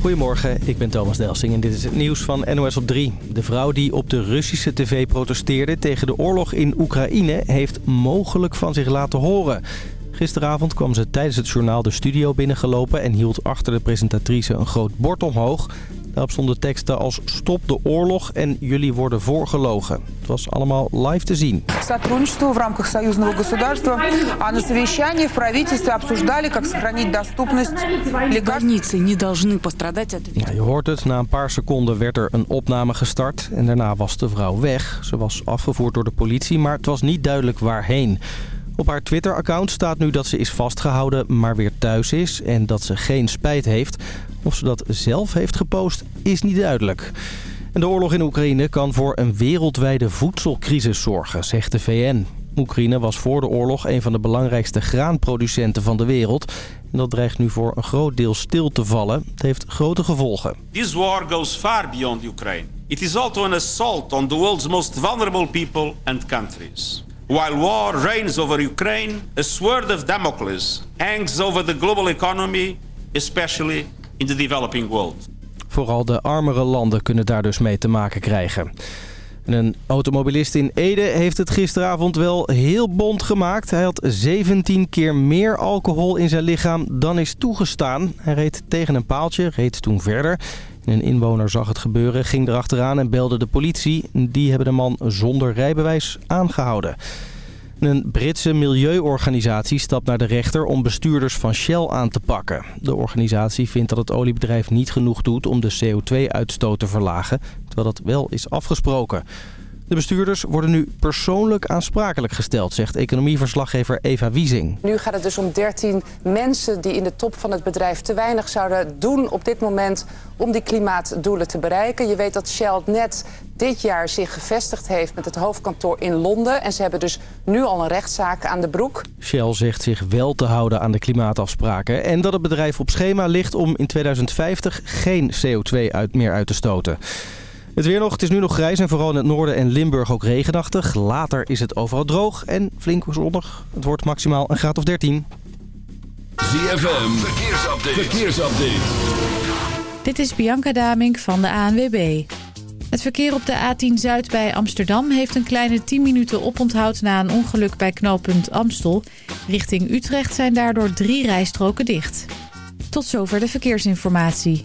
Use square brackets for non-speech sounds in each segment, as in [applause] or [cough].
Goedemorgen, ik ben Thomas Delsing en dit is het nieuws van NOS op 3. De vrouw die op de Russische tv protesteerde tegen de oorlog in Oekraïne... heeft mogelijk van zich laten horen. Gisteravond kwam ze tijdens het journaal de studio binnengelopen... en hield achter de presentatrice een groot bord omhoog. Daarop stonden teksten als stop de oorlog en jullie worden voorgelogen. Het was allemaal live te zien. Сотрудничество в рамках союзного государства, а на совещании в правительстве обсуждали, как сохранить доступность лекарств. Больницы не должны пострадать от Ja, je hoort het, na een paar seconden werd er een opname gestart en daarna was de vrouw weg. Ze was afgevoerd door de politie, maar het was niet duidelijk waarheen. Op haar Twitter-account staat nu dat ze is vastgehouden, maar weer thuis is en dat ze geen spijt heeft. Of ze dat zelf heeft gepost, is niet duidelijk. En de oorlog in Oekraïne kan voor een wereldwijde voedselcrisis zorgen, zegt de VN. Oekraïne was voor de oorlog een van de belangrijkste graanproducenten van de wereld. En dat dreigt nu voor een groot deel stil te vallen. Het heeft grote gevolgen. This war goes far beyond Ukraine. It is also an assault on the world's most vulnerable people and countries. While war reigns over Ukraine, a sword of Damocles hangs over the global economy, especially in the developing world. Vooral de armere landen kunnen daar dus mee te maken krijgen. En een automobilist in Ede heeft het gisteravond wel heel bond gemaakt. Hij had 17 keer meer alcohol in zijn lichaam dan is toegestaan. Hij reed tegen een paaltje, reed toen verder. Een inwoner zag het gebeuren, ging erachteraan en belde de politie. Die hebben de man zonder rijbewijs aangehouden. Een Britse milieuorganisatie stapt naar de rechter om bestuurders van Shell aan te pakken. De organisatie vindt dat het oliebedrijf niet genoeg doet om de CO2-uitstoot te verlagen, terwijl dat wel is afgesproken. De bestuurders worden nu persoonlijk aansprakelijk gesteld, zegt economieverslaggever Eva Wiesing. Nu gaat het dus om 13 mensen die in de top van het bedrijf te weinig zouden doen op dit moment om die klimaatdoelen te bereiken. Je weet dat Shell net dit jaar zich gevestigd heeft met het hoofdkantoor in Londen. En ze hebben dus nu al een rechtszaak aan de broek. Shell zegt zich wel te houden aan de klimaatafspraken en dat het bedrijf op schema ligt om in 2050 geen CO2 uit, meer uit te stoten. Het weer nog. Het is nu nog grijs en vooral in het noorden en Limburg ook regenachtig. Later is het overal droog en flink zonnig. Het wordt maximaal een graad of 13. ZFM, verkeersupdate. verkeersupdate. Dit is Bianca Damink van de ANWB. Het verkeer op de A10 Zuid bij Amsterdam heeft een kleine 10 minuten oponthoud na een ongeluk bij knooppunt Amstel. Richting Utrecht zijn daardoor drie rijstroken dicht. Tot zover de verkeersinformatie.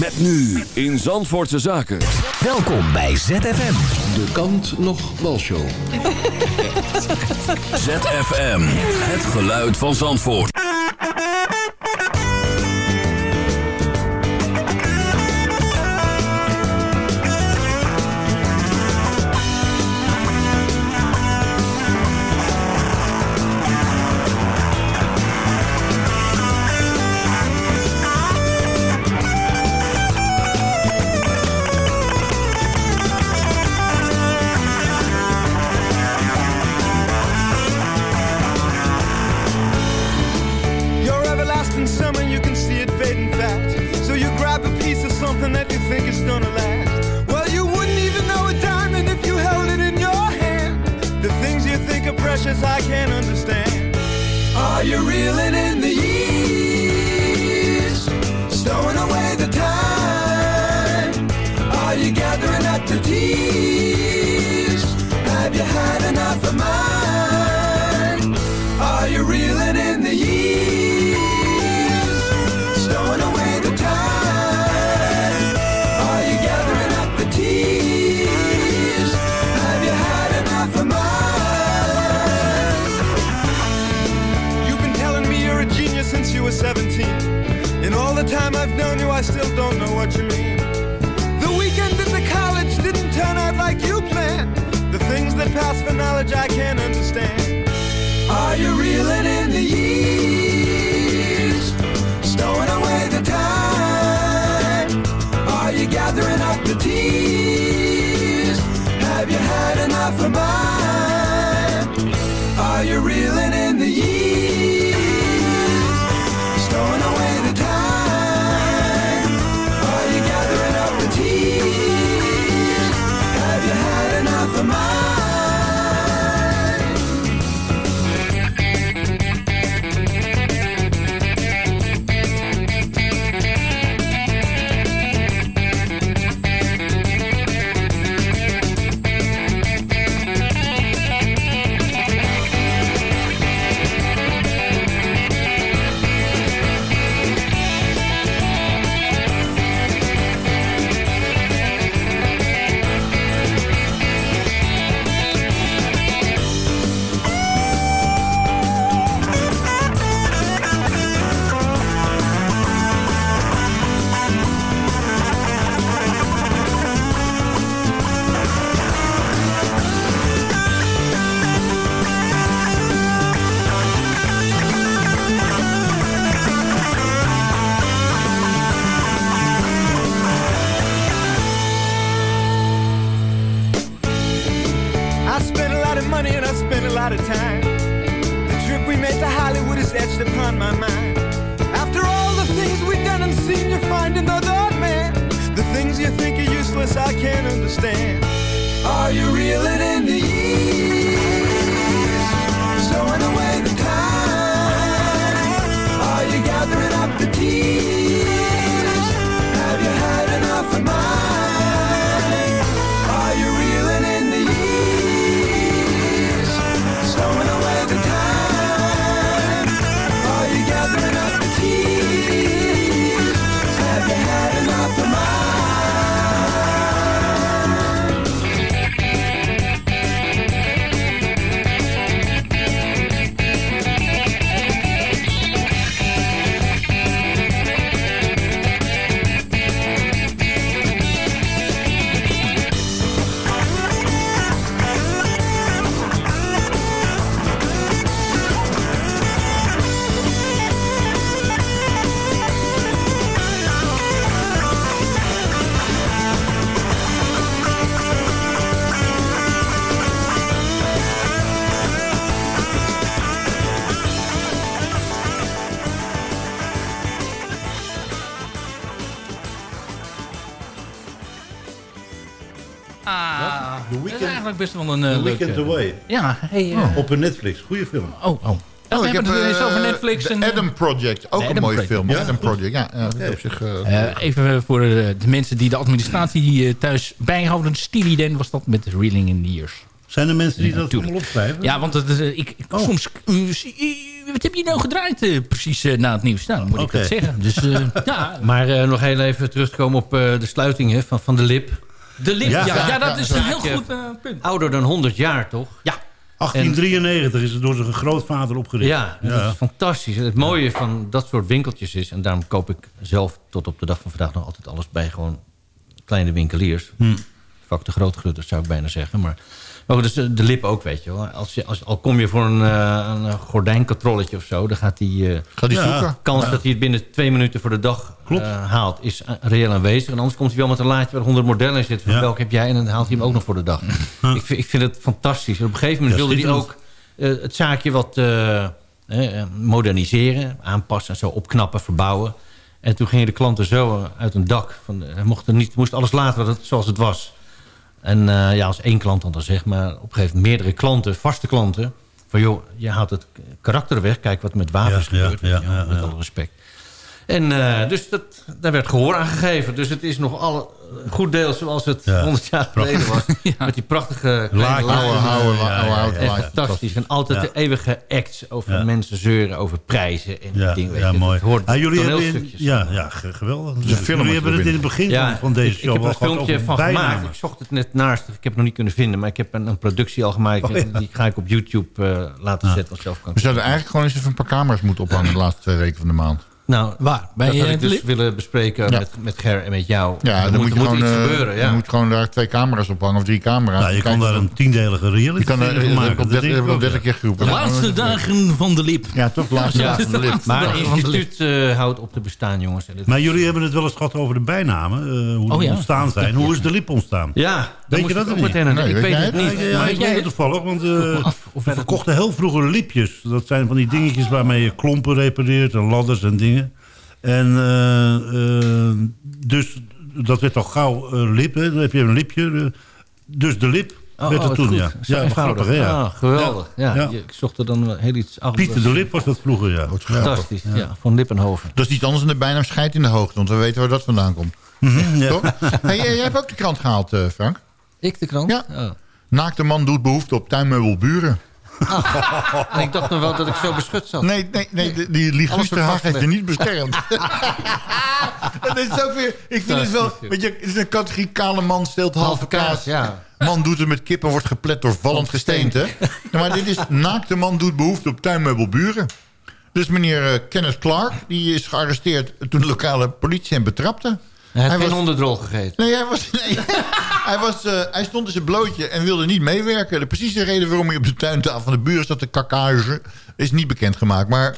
Met nu in Zandvoortse Zaken. Welkom bij ZFM. De kant nog walshow. [laughs] ZFM, het geluid van Zandvoort. Eigenlijk best wel een uh. Weekend Away. Ja, hey, eh, Op een Netflix. Goeie film. Oh, oh. Oh, we ik heb het eens over Netflix. The en, Adam Project. Ook een mooie Project. film. Ja, Adam. Project, ja. ja op zich... eh, eh, even voor de, de mensen die de administratie eh, thuis bijhouden. Steely Dan was dat met Reeling in the Years. Zijn er mensen die Ja, dat allemaal opschrijven? Ja, want het, ik, ik- Oh. soms... wat heb je nou gedraaid eh, precies eh, na het nieuws? Nou, dan moet ik dat zeggen. Dus eh, [laughs] ja, Maar eh, nog heel even terugkomen op eh, de sluiting hè, van, van de lip. De lip. Ja, Ja. ja, dat is een heel goed eh, punt. Ouder dan 100 jaar, toch? Ja, 1893 is het door zijn grootvader opgericht. Ja, dat is fantastisch. Het mooie van dat soort winkeltjes is... en daarom koop ik zelf tot op de dag van vandaag nog altijd alles bij gewoon kleine winkeliers. Hm. Vak de grootgrutters zou ik bijna zeggen. Maar, maar goed, dus de, de lip ook, weet je wel. Als je, als, al kom je voor een, eh, een gordijnkatrolletje of zo... dan gaat die... eh, Gaat die Ja. zoeken? kans dat hij het binnen twee minuten voor de dag Klopt. eh, haalt... is eh, reëel aanwezig. En anders komt hij wel met een laadje waar 100 modellen in zitten. Van Ja. welke heb jij? En dan haalt hij hem ook nog voor de dag. ik, vind, ik vind het fantastisch. En op een gegeven moment Ja, wilde hij ook eh, het zaakje wat eh, eh, moderniseren. Aanpassen, zo opknappen, verbouwen. En toen gingen de klanten zo eh, uit een dak. Van, hij mocht, er niet, moest alles laten wat het- zoals het was. En eh, ja, als één klant dan zegt, maar op een gegeven moment meerdere klanten, vaste klanten. Van joh, je haalt het karakter weg. Kijk wat met wapens Ja, gebeurt. ja, ja, met alle respect. En eh, dus dat, daar werd gehoor aan gegeven. Dus het is nog alle, goed deel zoals het Ja, 100 jaar geleden was. [laughs] Met die prachtige kleine laadjes. Echt fantastisch. En altijd Ja. de eeuwige acts over Ja. mensen zeuren, over prijzen en Ja, dingen. mooi. Het hoort Ah, jullie hebben in, ja, ja, ge- geweldig. film jullie hebben het in het begin Ja, van, van deze ik, show ik heb er een filmpje van gemaakt. Ik zocht het net naast. Ik heb het nog niet kunnen vinden. Maar ik heb een, een productie al gemaakt. Oh. Die ga ik op YouTube eh, laten zetten. Want zelf kan We zouden eigenlijk gewoon eens even een paar camera's moeten ophangen de laatste twee weken van de maand. Nou, Waar? Bij dat had ik de dus willen bespreken Ja. met, met Ger en met jou. Ja, er dan moet, je er moet gewoon, iets eh, gebeuren. je moet gewoon daar twee camera's ophangen of drie camera's. Nou, je kan daar een tiendelige reality Je kan dat heb maken. ik op Dat 30 denk heb op ook, 30 keer De geroepen. laatste dagen van de lip. Ja, toch? Laatste Ja. dagen van de lip. Maar het de instituut eh, houdt op te bestaan, jongens. Maar jullie hebben het wel eens gehad over de bijnamen. eh, hoe Oh, die ontstaan zijn. Hoe is de lip ontstaan? ja, Weet je dat ook niet? meteen aan Ik weet het niet. Ik weet het toevallig, want eh we verkochten heel vroeger lipjes. Dat zijn van die dingetjes waarmee je klompen repareert en ladders en dingen. En eh, eh, dus dat werd al gauw eh, lip, hè. dan heb je een lipje. dus de lip Oh, werd oh, het wat toen, goed. ja. Ja, grappig, hè, ja. Ah, geweldig. Ja. Ik zocht er dan heel iets achter. Pieter de Lip was dat vroeger, ja. Fantastisch, ja. van Lippenhoven. Dat is iets anders dan de bijnaam scheid in de hoogte. Want we weten waar dat vandaan komt. Mhm, ja. Toch? Hey, jij, jij hebt ook de krant gehaald, eh, Frank. Ik de krant? Ja. Oh. Naakte man doet behoefte op tuinmeubelburen. [laughs] Ik dacht nog wel dat ik zo beschut zat. Nee, nee, nee die, die Haag heeft je niet beschermd. [laughs] dat is ook weer... Ik vind het wel... Weet je, het is een categorie kale man steelt halve Halve kaas. ja. Man doet het met kip en wordt geplet door vallend gesteente. Maar dit is naakte man doet behoefte op tuinmeubelburen. Dus meneer eh, Kenneth Clark, die is gearresteerd toen de lokale politie hem betrapte. Hij heeft Hij geen was- onderdrol gegeten. Nee, hij, was, nee. [laughs] hij, was, eh, hij stond in zijn blootje en wilde niet meewerken. De precieze reden waarom hij op de tuintafel van de buren zat te kakage... is niet bekendgemaakt. Maar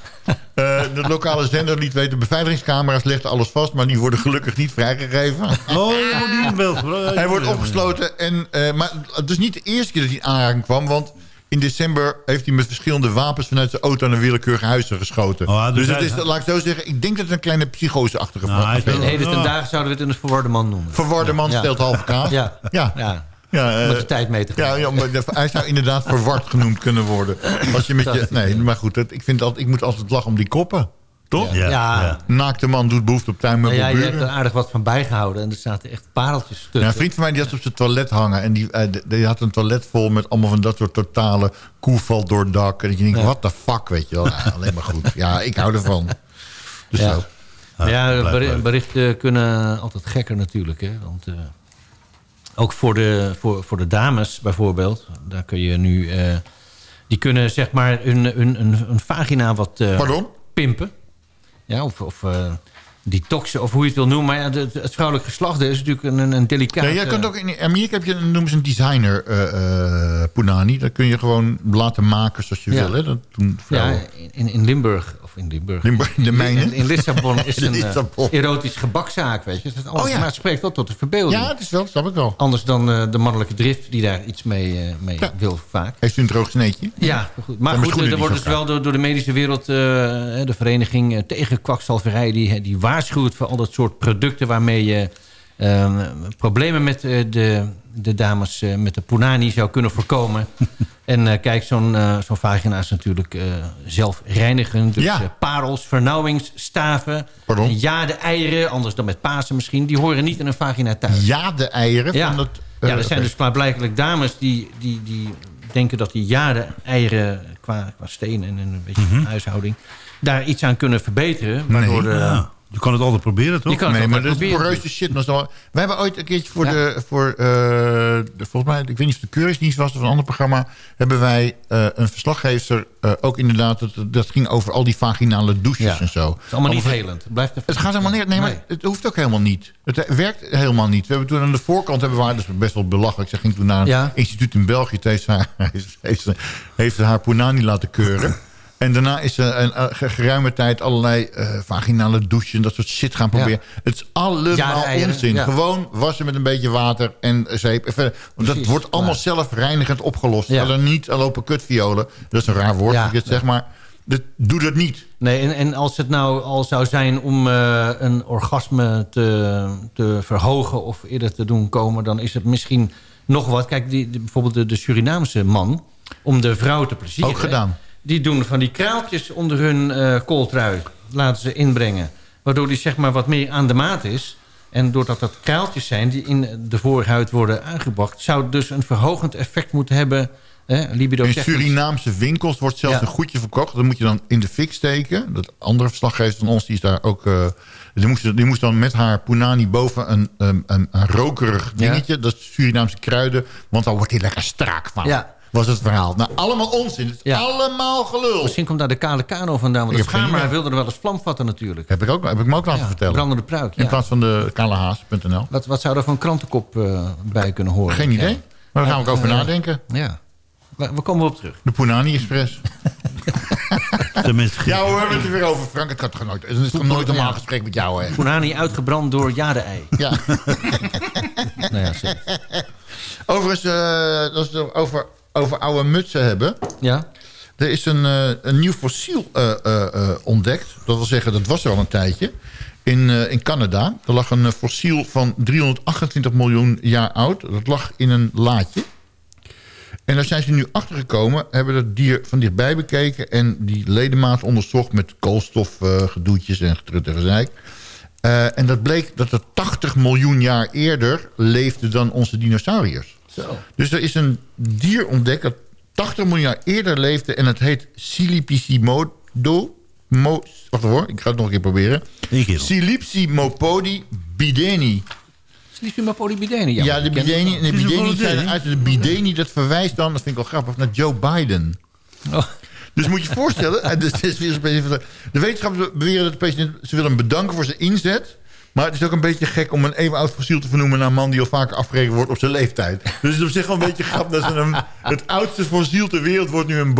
eh, de lokale zender liet weten... beveiligingscamera's legden alles vast... maar die worden gelukkig niet vrijgegeven. Oh, je moet niet in beeld. Hij wordt opgesloten. En, eh, maar het is niet de eerste keer dat hij in aanraking kwam. Want in december heeft hij met verschillende wapens... vanuit zijn auto naar willekeurige huizen geschoten. Oh, dus dus is, laat ik zo zeggen, ik denk dat het een kleine psychose-achtige Nou, hij is vraag wel- In heden ten dagen zouden we het een verwarde man noemen. Verwarde man Ja. stelt halve kaas. Ja. ja. Ja. Ja, eh, Met de tijd mee te gaan. Ja, ja maar de- hij zou inderdaad verward genoemd kunnen worden. Als je met je, nee, maar goed, dat, ik, vind dat, ik moet altijd lachen om die koppen. Toch? Ja. Ja. Naakte man doet behoefte op Nou ja, je hebt er aardig wat van bijgehouden. En er zaten echt pareltjes tussen. Ja, een vriend van mij die had op zijn toilet hangen. En die, eh, die had een toilet vol met allemaal van dat soort totale koeval door het dak. En dat je denkt, what the fuck, weet je wel. Ja, alleen maar goed. Ja, ik hou ervan. Dus Ja. zo. Ja, berichten kunnen altijd gekker natuurlijk. Hè? Want eh, ook voor de, voor, voor de dames bijvoorbeeld. Daar kun je nu... eh, die kunnen zeg maar een, een, een, een vagina wat eh, Pardon? pimpen. Ja, of, of eh, detoxen, of hoe je het wil noemen. Maar ja, het, het vrouwelijk geslacht is natuurlijk een, een delicaat... Ja, jij eh, kunt ook in Amerika heb je noemen ze een designer eh, punani. Dat kun je gewoon laten maken zoals je Ja. wil. Hè? Dat doen Ja, in, in Limburg, in Limburg. Limburg, de mijne. In, in Lissabon [laughs] is een eh, erotisch gebakzaak, weet je. Dat is alles, Oh ja. Maar het spreekt wel tot de verbeelding. Ja, het is wel, snap ik wel. Anders dan eh, de mannelijke drift die daar iets mee, eh, mee wil vaak. Heeft u een droog sneetje? Ja, goed. maar goed, er wordt dus wel door, door de medische wereld... de vereniging tegen kwakzalverij... Die, die waarschuwt voor al dat soort producten... waarmee je problemen met eh, de, de dames eh, met de punani zou kunnen voorkomen. [laughs] en eh, kijk, zo'n zo'n vagina is natuurlijk zelfreinigend. Dus Ja. parels, vernauwingsstaven... Pardon? ja, de eieren, anders dan met Pasen misschien... die horen niet in een vagina thuis. Ja, de eieren Ja, van ja er zijn dus klaarblijkelijk dames die, die, die denken dat die jaren eieren qua, qua steen en een beetje Mhm. huishouding daar iets aan kunnen verbeteren. Waardoor Nee. de, Ja. Je kan het altijd proberen, toch? Je kan het Nee, maar dat is poreuze shit. Maar zo- wij hebben ooit een keertje voor Ja. de... Voor, eh, de- volgens mij, ik weet niet of het de Keuringsdienst was of een ander programma... hebben wij eh, een verslaggever eh, ook inderdaad... Dat, dat ging over al die vaginale douches Ja. en zo. Het is allemaal niet helend. Het, blijft Het gaat helemaal neer. Nee, maar Nee. het hoeft ook helemaal niet. Het werkt helemaal niet. We hebben toen aan de voorkant hebben we haar, dus best wel belachelijk. Ze ging toen naar een Ja. instituut in België. Heeft, haar, [laughs] heeft, ze, heeft haar punani laten keuren. En daarna is ze een, een geruime tijd allerlei eh, vaginale douches en dat soort shit gaan proberen. Het is allemaal Ja, onzin. ja. Gewoon wassen met een beetje water en zeep. Even, want dat Precies, wordt allemaal ja. zelfreinigend opgelost. Ja. Ja. niet lopen kutviolen. Dat is een raar woord, ik het zeg maar. Dat, doe dat niet. Nee, en, en als het nou al zou zijn om eh, een orgasme te, te verhogen of eerder te doen komen, dan is het misschien nog wat. Kijk, die, die- bijvoorbeeld de, de Surinaamse man, om de vrouw te plezieren. Ook gedaan. Die doen van die kraaltjes onder hun eh kooltrui, laten ze inbrengen. Waardoor die zeg maar wat meer aan de maat is. En doordat dat kraaltjes zijn die in de voorhuid worden aangebracht... zou het dus een verhogend effect moeten hebben... Hè, libido In. Surinaamse winkels wordt zelfs Ja. een goedje verkocht. Dat moet je dan in de fik steken. Dat andere verslaggever van ons, die is daar ook... eh, die, moest, die moest dan met haar punani boven een, een, een, rokerig Ja. dingetje. Dat is Surinaamse kruiden. Want dan wordt hij lekker strak van. Ja. Was het verhaal. Nou, allemaal onzin. Het is Ja. allemaal gelul. Misschien komt daar de kale kano vandaan. Want de schaamhaar idee. wilde er wel eens vlam vatten natuurlijk. Heb ik, ook, heb ik me ook laten Ja, vertellen. brandende pruik, In plaats van de kalehaas.nl. Wat, wat zou er een krantenkop eh, bij kunnen horen? Geen idee. Ja. Maar daar gaan we ook over Eh, nadenken. Ja. We, we komen op terug. De Punani Express. [laughs] Tenminste, Ja hoor, we hebben het er weer over. Frank, het gaat toch nooit... Het is toch nooit een normaal gesprek met jou, hè? Punani uitgebrand door jade-ei. Ja. [laughs] nou ja, zeker. Overigens, eh, we het over, over oude mutsen hebben... Ja? Er is een, eh, een nieuw fossiel eh, eh, ontdekt. Dat wil zeggen, dat was er al een tijdje. In, in Canada. Er lag een fossiel van 328 miljoen jaar oud. Dat lag in een laadje. En daar zijn ze nu achtergekomen. Hebben het dier van dichtbij bekeken. En die ledemaat onderzocht met koolstofgedoetjes en getrut en gezeik. En dat bleek dat het 80 miljoen jaar eerder leefde dan onze dinosauriërs. Zo. Dus er is een dier ontdekt dat 80 miljoen jaar eerder leefde... en het heet Silipsimodo... Mo, wacht hoor, ik ga het nog een keer proberen. Silipsimopodi bideni. Slipimapoli bideni. Ja, de bideni, en de bideni zijn uit de bideni... dat verwijst dan, dat vind ik wel grappig, naar Joe Biden. Oh. Dus moet je je voorstellen... [laughs] de wetenschappers beweren dat de president... ze willen hem bedanken voor zijn inzet... Maar het is ook een beetje gek om een even oud fossiel te vernoemen... naar een man die al vaker afgerekend wordt op zijn leeftijd. Dus het is op zich wel een beetje grappig... dat ze hem, het oudste fossiel ter wereld wordt nu een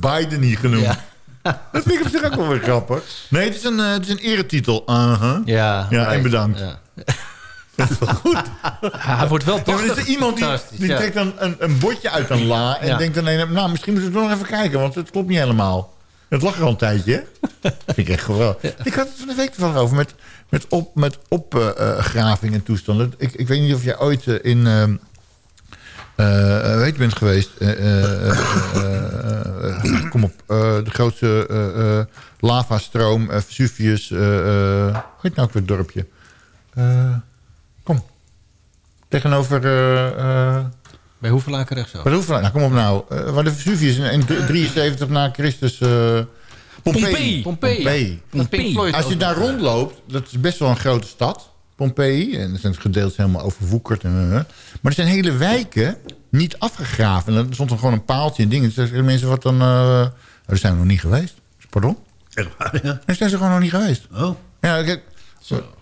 Biden genoemd. Ja. Dat vind ik op zich ook wel weer grappig. Nee, het is een, eh, het is een eretitel. Uh-huh. Ja, Ja, right. en bedankt. Ja. hij wordt wel Ja, toch... maar er is er iemand die, die ja. trekt dan een, een bordje uit een la... en Ja. denkt dan, nee, nou, misschien moeten we nog even kijken... want het klopt niet helemaal. Het lag er al een tijdje. [laughs] vind ik echt geweldig. Ik had het van de week ervan over met, met, op, met opgraving en toestanden. Ik, ik weet niet of jij ooit eh, in... eh, weet je bent geweest. kom op. de grootste lavastroom, Vesuvius. hoe heet nou ook weer het dorpje? Kom. Tegenover... Bij Hoevelaken rechtsaf. Hoeven we- nou, kom op nou. Waar de Vesuvius in, in 73 na Christus... eh Pompeii. Pompeii. Als je daar rondloopt, dat is best wel een grote stad. Pompeii. En er zijn gedeeltes helemaal overwoekerd. En, eh, maar er zijn hele wijken niet afgegraven. En er stond er gewoon een paaltje en dingen. Dus mensen wat dan... eh daar zijn we nog niet geweest. Pardon? Echt waar, ja. Daar zijn ze gewoon nog niet geweest. Oh. Ja, kijk,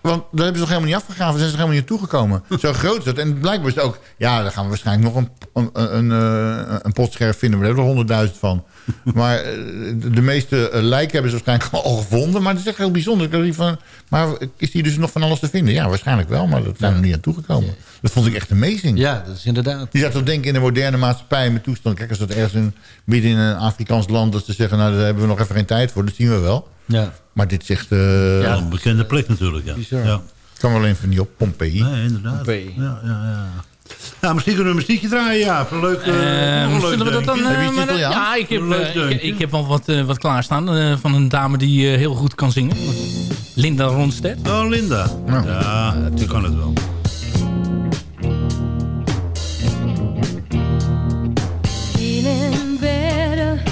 want daar hebben ze nog helemaal niet afgegraven. Daar zijn ze nog helemaal niet naartoe gekomen. [laughs] Zo groot is dat. En blijkbaar is het ook... Ja, daar gaan we waarschijnlijk nog een, een, een, eh, een potscherf vinden. We hebben er honderdduizend van. [laughs] Maar eh, de, meeste eh, lijken hebben ze waarschijnlijk al gevonden. Maar het is echt heel bijzonder. Van, maar is hier dus nog van alles te vinden? Ja, waarschijnlijk wel. Maar dat zijn we niet naartoe gekomen. Dat vond ik echt amazing. Ja, dat is inderdaad. Je zou toch denken in de moderne maatschappij met toestand. Kijk, als dat ergens in, midden in een Afrikaans land... dat ze zeggen, nou, daar hebben we nog even geen tijd voor. Dat zien we wel. Ja. Maar dit zegt... eh Ja, een bekende plek natuurlijk, ja. Bizar. Ja, kan wel even niet op. Pompeii. nee, inderdaad. Pompeii. Ja, ja, ja. Nou, misschien kunnen we een muziekje draaien, ja. Een leuk, eh, Eh, een leuk zullen we dat dan... eh, maar Italiaans? ja, ik heb, eh, ik, heb wel wat, eh, wat klaarstaan eh, van een dame die eh, heel goed kan zingen. Linda Ronstedt. Oh, Linda. Nou. Ja, natuurlijk kan het wel. Feeling better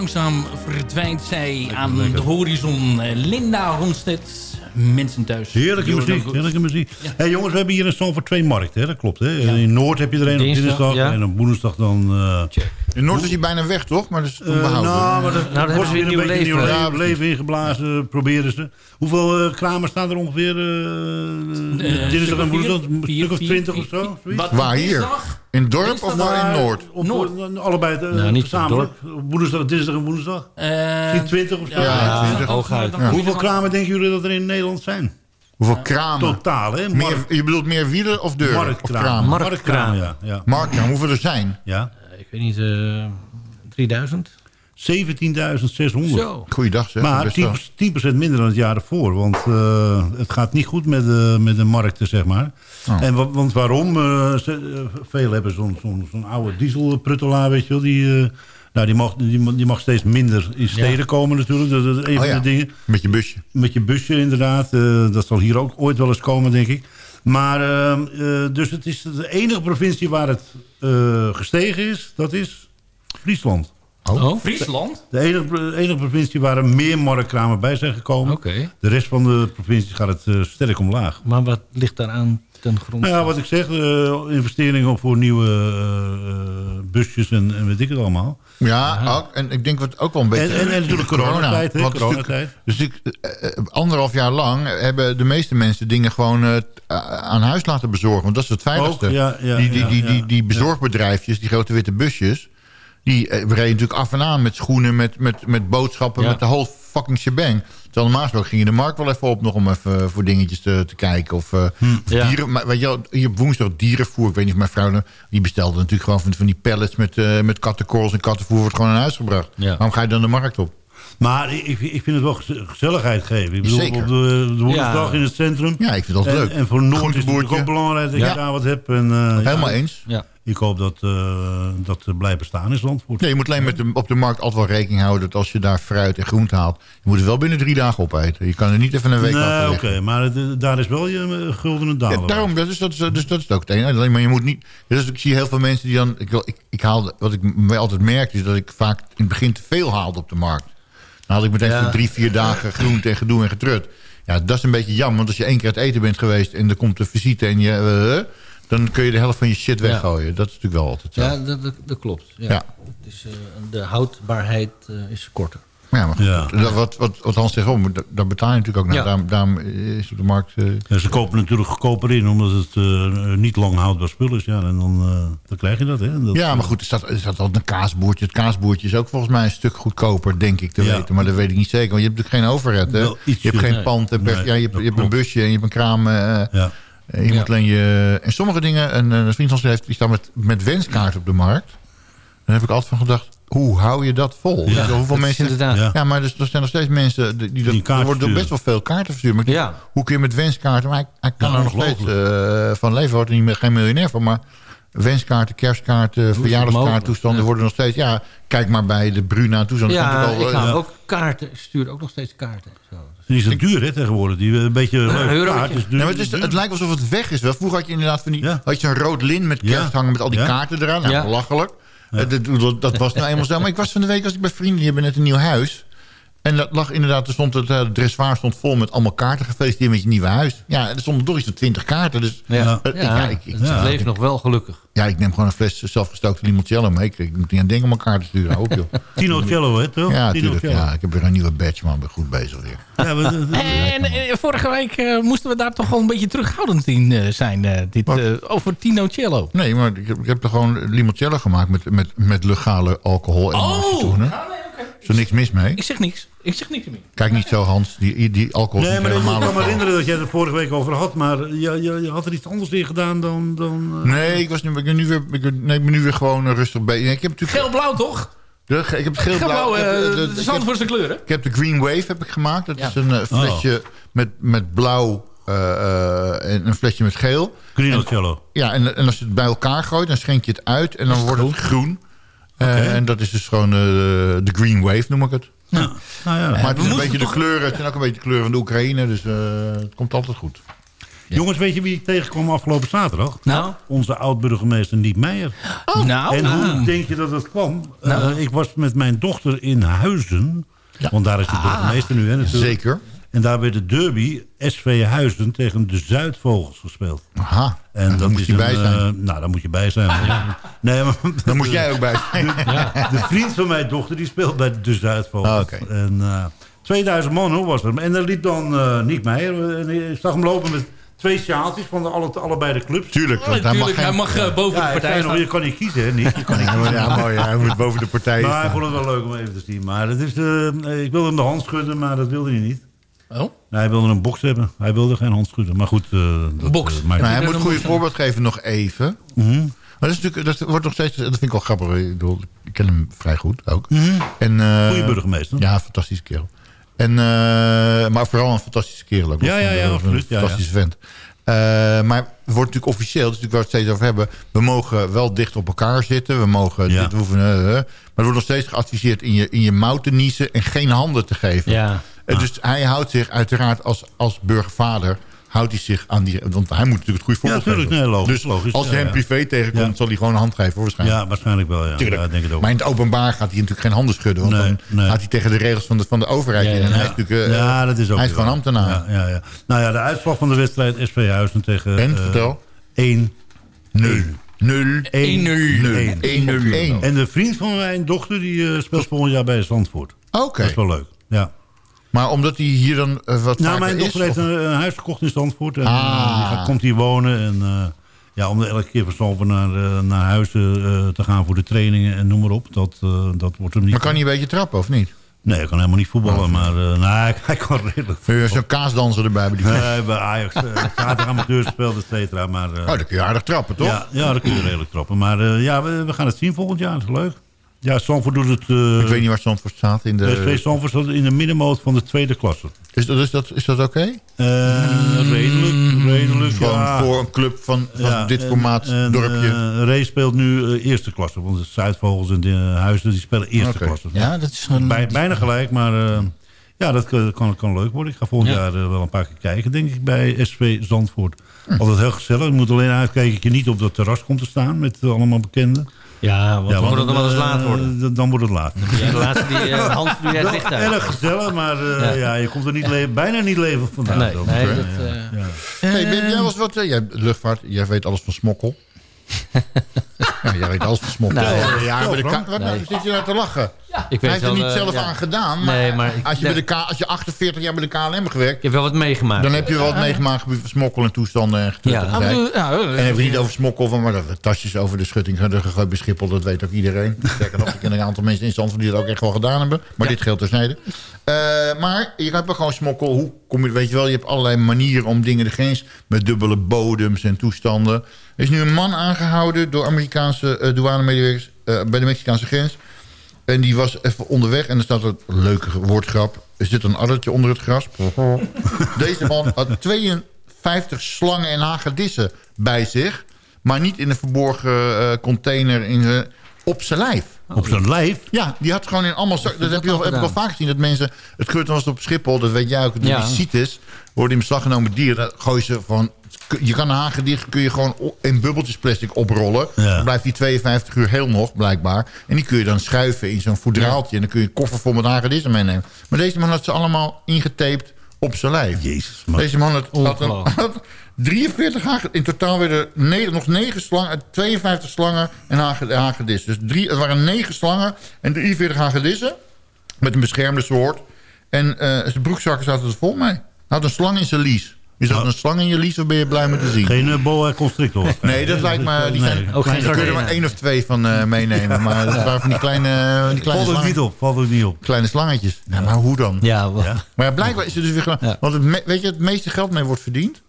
langzaam verdwijnt zij aan de horizon. Eh, Linda Ronstedt, mensen thuis. Heerlijke muziek, heerlijke muziek. Hey, jongens, we hebben hier in Zandvoort twee markten, hè? dat klopt. Hè? In Noord heb je er een op Dinsdag, ja. en op woensdag dan... eh In Noord is hij bijna weg, toch? Maar dat is toen eh, behouden. nou, maar dat Nou, dan hebben wordt ze weer een nieuw beetje nieuw leven. leven, leven ingeblazen, proberen ze. Hoeveel eh kramen staan er ongeveer? dinsdag en woensdag? vier, Een stuk of twintig of zo? Wat, Waar hier? dinsdag? In het dorp of waar in Noord? Op, Noord. op- allebei eh, Nou, niet samen. Woensdag, dinsdag en woensdag. Eh, Misschien 20 of zo. Ja, 20. hooguit. Hoeveel kramen denken jullie dat er in Nederland zijn? Hoeveel kramen? Totaal, hè? Meer, je bedoelt meer wielen of deuren? Of Marktkramen. kramen? Marktkramen. ja. ja. Marktkramen, hoeveel er zijn? ja. Ik weet niet, eh 3000? 17.600. Zo. Goeiedag zeg. Maar best 10%, wel. 10% minder dan het jaar ervoor. Want eh, het gaat niet goed met de, met de markten, zeg maar. Oh. En wa- want waarom? Eh, ze, eh, veel hebben zo'n zo'n zo'n oude dieselpruttelaar, weet je wel. Die, eh, nou, die, mag, die, mag- die mag steeds minder in steden komen natuurlijk. Dat, dat is een Oh van ja, de dingen. Met je busje. Met je busje inderdaad. Eh, dat zal hier ook ooit wel eens komen, denk ik. Maar eh, eh, dus het is de enige provincie waar het eh, gestegen is. Dat is Friesland. Oh, Friesland? De enige, enige provincie waar er meer marktkramen bij zijn gekomen. Oké. De rest van de provincies gaat het eh, sterk omlaag. Maar wat ligt daaraan ten grond? Nou ja, wat ik zeg, eh, investeringen voor nieuwe eh, busjes en, en weet ik het allemaal. Ja, ook, en ik denk wat ook wel een beetje... En- en- en natuurlijk coronatijd, coronatijd. natuurlijk- Dus anderhalf jaar lang hebben de meeste mensen dingen gewoon aan huis laten bezorgen. Want dat is het veiligste. Ook, ja, ja, die, die, ja, die, die, die bezorgbedrijfjes, die grote witte busjes... die eh, reden natuurlijk af en aan met schoenen, met, met, met boodschappen... Ja. met de whole fucking shebang. Terwijl normaal gesproken ging je de markt wel even op... nog om even eh, voor dingetjes te, te kijken. Of, eh, Hm. of Ja. dieren, maar, weet je wel, hier op woensdag dierenvoer. Ik weet niet of mijn vrouw... nou- die bestelde natuurlijk gewoon van, van die pallets... met, eh met kattenkorrels en kattenvoer... wordt gewoon naar huis gebracht. Ja. Waarom ga je dan de markt op? Maar ik, ik vind het wel gez- gezelligheid geven. Ik bedoel, Zeker. op de, de woensdag Ja. in het centrum. Ja, ik vind dat en, leuk. En voor Noord is het ook belangrijk dat Ja. je daar wat hebt. En, eh, Helemaal eens. Ja. Ik hoop dat eh, dat eh, blijft bestaan in Zandvoort. Nee, je moet alleen met de, op de markt altijd wel rekening houden... dat als je daar fruit en groente haalt... je moet het wel binnen drie dagen opeten. Je kan er niet even een week Nee, laten oké, maar het- daar is wel je eh, guldene daler. Ja, daarom, dat is, dat, is, dus dat is ook het ene. Alleen, maar je moet niet... Dus ik zie heel veel mensen die dan... Ik, ik, ik haal, wat ik altijd merk is dat ik vaak in het begin te veel haalde op de markt. Dan had ik meteen Ja. voor drie, vier dagen [laughs] groente en gedoe en getrut. Ja, dat is een beetje jammer. Want als je één keer uit eten bent geweest... en er komt een visite en je... eh, dan kun je de helft van je shit Ja. weggooien. Dat is natuurlijk wel altijd zo. Ja, dat, dat, dat klopt. Ja. Ja. Het is, eh, de houdbaarheid eh, is korter. Maar ja, maar goed, Ja. dat- wat, wat, wat Hans zegt, oh, daar betaal je natuurlijk ook naar. Ja. Daarom, daarom is op de markt... eh, Ja, ze kopen natuurlijk goedkoper in, omdat het eh, niet lang houdbaar spul is. Ja, en dan, eh, dan krijg je dat, hè. Dat, ja, maar goed, er staat, er staat altijd een kaasboertje. Het kaasboertje is ook volgens mij een stuk goedkoper, denk ik, te Ja. weten. Maar dat weet ik niet zeker, want je hebt natuurlijk geen overheid. Hè? Wel Je hebt geen Nee. pand, en per- Nee, ja, je hebt, dat je hebt een busje en je hebt een kraam. eh, ja. En je Ja. moet alleen je... En sommige dingen, en eh, een vriend van ons heeft, die staan met, met wenskaart op de markt. Dan heb ik altijd van gedacht, hoe hou je dat vol? Wel, hoeveel dat mensen... inderdaad. Ja. Ja, maar dus, er zijn nog steeds mensen... Die, die, dat- Die kaart er worden sturen. best wel veel kaarten verstuurd. Maar ik denk, Ja. hoe kun je met wenskaarten... Maar hij, hij kan Ja, er nog steeds eh, van leven. Wordt er niet meer, geen miljonair van. Maar wenskaarten, kerstkaarten, verjaardagskaarten, mogelijk? toestanden Ja. worden nog steeds... Ja, kijk maar bij de Bruna toestanden. Ja, ik al, haal eh, ook kaarten. Stuur ook nog steeds kaarten. Zo. Die is het duur, hè, tegenwoordig. Die eh, een beetje kaart is duur. Maar het, is, het lijkt alsof het weg is. Wel. Vroeger had je inderdaad van die, Ja. had je een rood lin met Ja. kerst hangen met al die Ja. kaarten eraan. Nou, Ja. belachelijk. Eh, Dat, dat, dat was nou eenmaal zo. Maar ik was van de week als ik bij vrienden, die hebben net een nieuw huis. En dat lag inderdaad, er stond het uh, dressoir stond vol met allemaal kaarten gefeliciteerd met je nieuwe huis. Ja, er stonden toch iets van twintig kaarten. Dus Ja, eh, ja, ja, ik, ja, leven ik- nog wel gelukkig. ja, ik neem gewoon een fles zelfgestookte limoncello mee. Ik, moet niet aan denken om elkaar te sturen. Ook, joh. [laughs] Tino Cello, hè, toch? Ja, Tino natuurlijk. Cello. Ja, ik heb weer een nieuwe badge, man. Ik ben goed bezig weer. Ja, maar, eh, En eh, vorige week eh, moesten we daar toch wel een beetje terughoudend in eh, zijn. eh, dit, eh, over Tino Cello. Nee, maar ik heb, ik heb er gewoon limoncello gemaakt met, met, met legale alcohol en Oh! nee, oké. Is er niks mis mee? Ik zeg niks. Ik zeg niks meer. Kijk niet zo, Hans. Die, die alcohol is Nee, maar ik helemaal kan me herinneren dat jij het er vorige week over had. Maar je, je, je had er iets anders in gedaan dan... dan eh, Nee, ik, was nu, ik, ben nu weer, ik, ben, nee, ik ben nu weer gewoon eh, rustig bij. Ik heb natuurlijk... Geel-blauw toch? De, ik heb het geel-blauw. Ik eh, de ik heb- Zandvoortse kleuren. Ik heb de Green Wave heb ik gemaakt. Dat Ja. is een eh, flesje met, met blauw eh, eh, en een flesje met geel. Green Cello. Ja, en, en als je het bij elkaar gooit, dan schenk je het uit en dan wordt het groen. Eh, Oké. En dat is dus gewoon eh, de Green Wave, noem ik het. Nou, nou ja. Maar het is een beetje de kleuren. Het zijn ook een beetje de kleuren van de Oekraïne. Dus eh, het komt altijd goed. Jongens, weet je wie ik tegenkwam afgelopen zaterdag? Nou? Onze oud-burgemeester Niek Meijer. Nou? En hoe Ah. denk je dat dat kwam? Nou. Eh, ik was met mijn dochter in Huizen. Want daar is de burgemeester nu, hè? natuurlijk. Zeker. En daar werd de derby SV Huizen tegen de Zuidvogels gespeeld. Aha. En Nou, daar dat moet is je bij een, zijn. eh, nou, daar moet je bij zijn. [laughs] Nee, maar, Dan moet jij ook bij [laughs] zijn. De vriend van mijn dochter die speelt bij de Zuidvogels. Oké. En eh 2000 man hoor, was er. En daar liep dan eh Niek Meijer. En ik zag hem lopen met twee sjaaltjes van de, alle, allebei de clubs. Tuurlijk, want hij mag hij eh, boven Ja, de ik partij staan. je kan niet kiezen, hè? Niet. Je kan niet Ja, kiezen. ja, mooi, ja, hij moet boven de partij Maar hij staan. vond het wel leuk om even te zien. Maar het is, eh, ik wilde hem de hand schudden, maar dat wilde hij niet. Oh? Hij wilde een box hebben. Hij wilde geen hand schudden. Maar goed, eh, dat, Box. eh, Maar niet hij moet een goede voorbeeld geven nog even. Mhm. Maar dat, is natuurlijk, dat wordt nog steeds, dat vind ik wel grappig. Ik, bedoel, ik ken hem vrij goed ook. Mhm. En, eh, Goeie burgemeester. Ja, fantastische kerel. En, eh, maar vooral een fantastische kerel ook. Ja, ja, ja, Een absoluut. Ja, fantastische vent. Eh, maar het wordt natuurlijk officieel, dat is natuurlijk waar we het steeds over hebben. We mogen wel dicht op elkaar zitten. We mogen Ja. dit hoeven, maar er wordt nog steeds geadviseerd in je, in je mouw te niezen en geen handen te geven. Ja. Eh, Dus hij houdt zich uiteraard als, als burgervader houdt hij zich aan die... Want hij moet natuurlijk het goede voorbeeld Ja, tuurlijk. geven. Nee, logisch, dus logisch. als je Ja, hem ja. privé tegenkomt, Ja. zal hij gewoon een hand geven, waarschijnlijk. Ja, waarschijnlijk wel, ja. Tuurlijk. Ja, ik denk het ook. Maar in het openbaar gaat hij natuurlijk geen handen schudden. Want Nee, dan nee. gaat hij tegen de regels van de, van de overheid Ja, in. ja, En hij is natuurlijk... eh, ja, dat is ook hij is gewoon ambtenaar. Ja, ja, ja. Nou ja, de uitslag van de wedstrijd SV Huizen tegen... En, eh, vertel. 1 Nul. Nul. 1 Nul. 1-0. En de vriend van mijn dochter die eh, speelt volgend jaar bij Zandvoort. Oké. Dat is wel leuk. Ja. Maar omdat hij hier dan eh, wat Nou, mijn dochter is? heeft een, een huis gekocht in Zandvoort. En, Ah. eh, gaat- komt hier wonen. En eh, ja, om elke keer van Zandvoort naar, naar huizen eh, te gaan voor de trainingen en noem maar op. Dat, dat wordt hem niet. Maar kan hij een beetje trappen, of niet? Nee, hij kan helemaal niet voetballen. Maar eh, nou, hij, kan redelijk je Zo'n kaasdanser erbij bij die Nee, bij Ajax. [laughs] Uh, Zaterdag amateur gespeeld, et cetera. Maar, eh, Oh, dan kun je aardig trappen, toch? ja, ja, dat kun je redelijk trappen. Maar ja, we, we gaan het zien volgend jaar. Dat is leuk. Ja, Zandvoort doet het... eh Ik weet niet waar Zandvoort staat. In de... de... SV Zandvoort staat in de middenmoot van de tweede klasse. Is dat, is dat, is dat oké? Eh, redelijk, redelijk. Gewoon ja. voor een club van, van Ja, dit en- formaat, en, dorpje. eh, Ray speelt nu eh, eerste klasse. Want de Zuidvogels en de Huizen die spelen eerste klasse. Ja, dat is gewoon... Bij, bijna gelijk, maar eh, ja, dat kan, kan, leuk worden. Ik ga volgend Ja. jaar eh, wel een paar keer kijken, denk ik, bij SV Zandvoort. Hm. Altijd heel gezellig. Je moet alleen uitkijken dat je niet op dat terras komt te staan met eh, allemaal bekenden. Ja, want dan moet het nog wel eens eh, laat worden. d- Dan wordt het laat. Ja, de laatste die eh, [laughs] hand jij het licht uit. Erg gezellig, maar eh, Ja. ja. je komt er niet bijna niet leven vandaan. Nee, nee, Ja, dat, ja, eh, ja. Hey, ben jij was wat? eh, jij, luchtvaart, jij weet alles van smokkel. [laughs] ja, jij weet alles van smokkel. Nou ja. ja, bij de wat Nee. zit je nou te lachen? Ik Hij weet heeft er wel, niet eh, zelf ja. aan gedaan. Maar, Nee, maar ik- als, je bij de K, als je 48 jaar bij de KLM gewerkt... Ik heb wel wat meegemaakt. Dan heb je wel wat meegemaakt smokkel en toestanden. En, Ja. Ah, ja, en hebben we niet over smokkel, van, maar dat tasjes over de schutting gaan gegooid bij Schiphol, dat weet ook iedereen. Sterker nog, ik ken een aantal mensen in Zandvoort die dat ook echt wel gedaan hebben. Maar dit geldt terzijde. Eh maar je hebt ook gewoon smokkel. Hoe kom je, weet je wel, je hebt allerlei manieren om dingen de grens met dubbele bodems en toestanden. Er is nu een man aangehouden door Amerikaanse uh, douanemedewerkers uh, bij de Mexicaanse grens. En die was even onderweg en er staat een leuke woordgrap. Er zit een addertje onder het gras. Deze man had 52 slangen en hagedissen bij zich. Maar niet in een verborgen uh, container in op zijn lijf. Op zijn lijf? Ja, die had gewoon in allemaal... Dat, dat heb je al, heb ik al vaak gezien. Dat mensen... Het gebeurt was op Schiphol, dat weet jij ook. Ja. Die CITES worden in beslag genomen dieren. Gooien ze van... Je kan een hagedicht kun je gewoon in bubbeltjes plastic oprollen. Ja. Dan blijft die 52 uur heel nog, blijkbaar. En die kun je dan schuiven in zo'n voedraaltje. Ja. En dan kun je een koffer vol met hagedissen meenemen. Maar deze man had ze allemaal ingetaped op zijn lijf. Jezus, man. Deze man had, had, een, had 43 hagedissen. In totaal werden er nog 9 slangen, 52 slangen en hagedissen. Dus drie, het waren 9 slangen en 43 hagedissen. Met een beschermde soort. En uh, zijn broekzakken zaten er vol mee. Hij had een slang in zijn lies. Is dat een slang in je lies of ben je blij met te zien? Geen uh, boa constrictor. nee, dat lijkt me... Die zijn, nee, ook geen daar kun je er maar één of twee van uh, meenemen. Maar dat waren van die kleine, die kleine Valt ook niet op. Valt ook niet op. Kleine slangetjes. Ja, maar hoe dan? Ja, ja. Maar ja, blijkbaar is het dus weer. Want het weet je, het meeste geld mee wordt verdiend.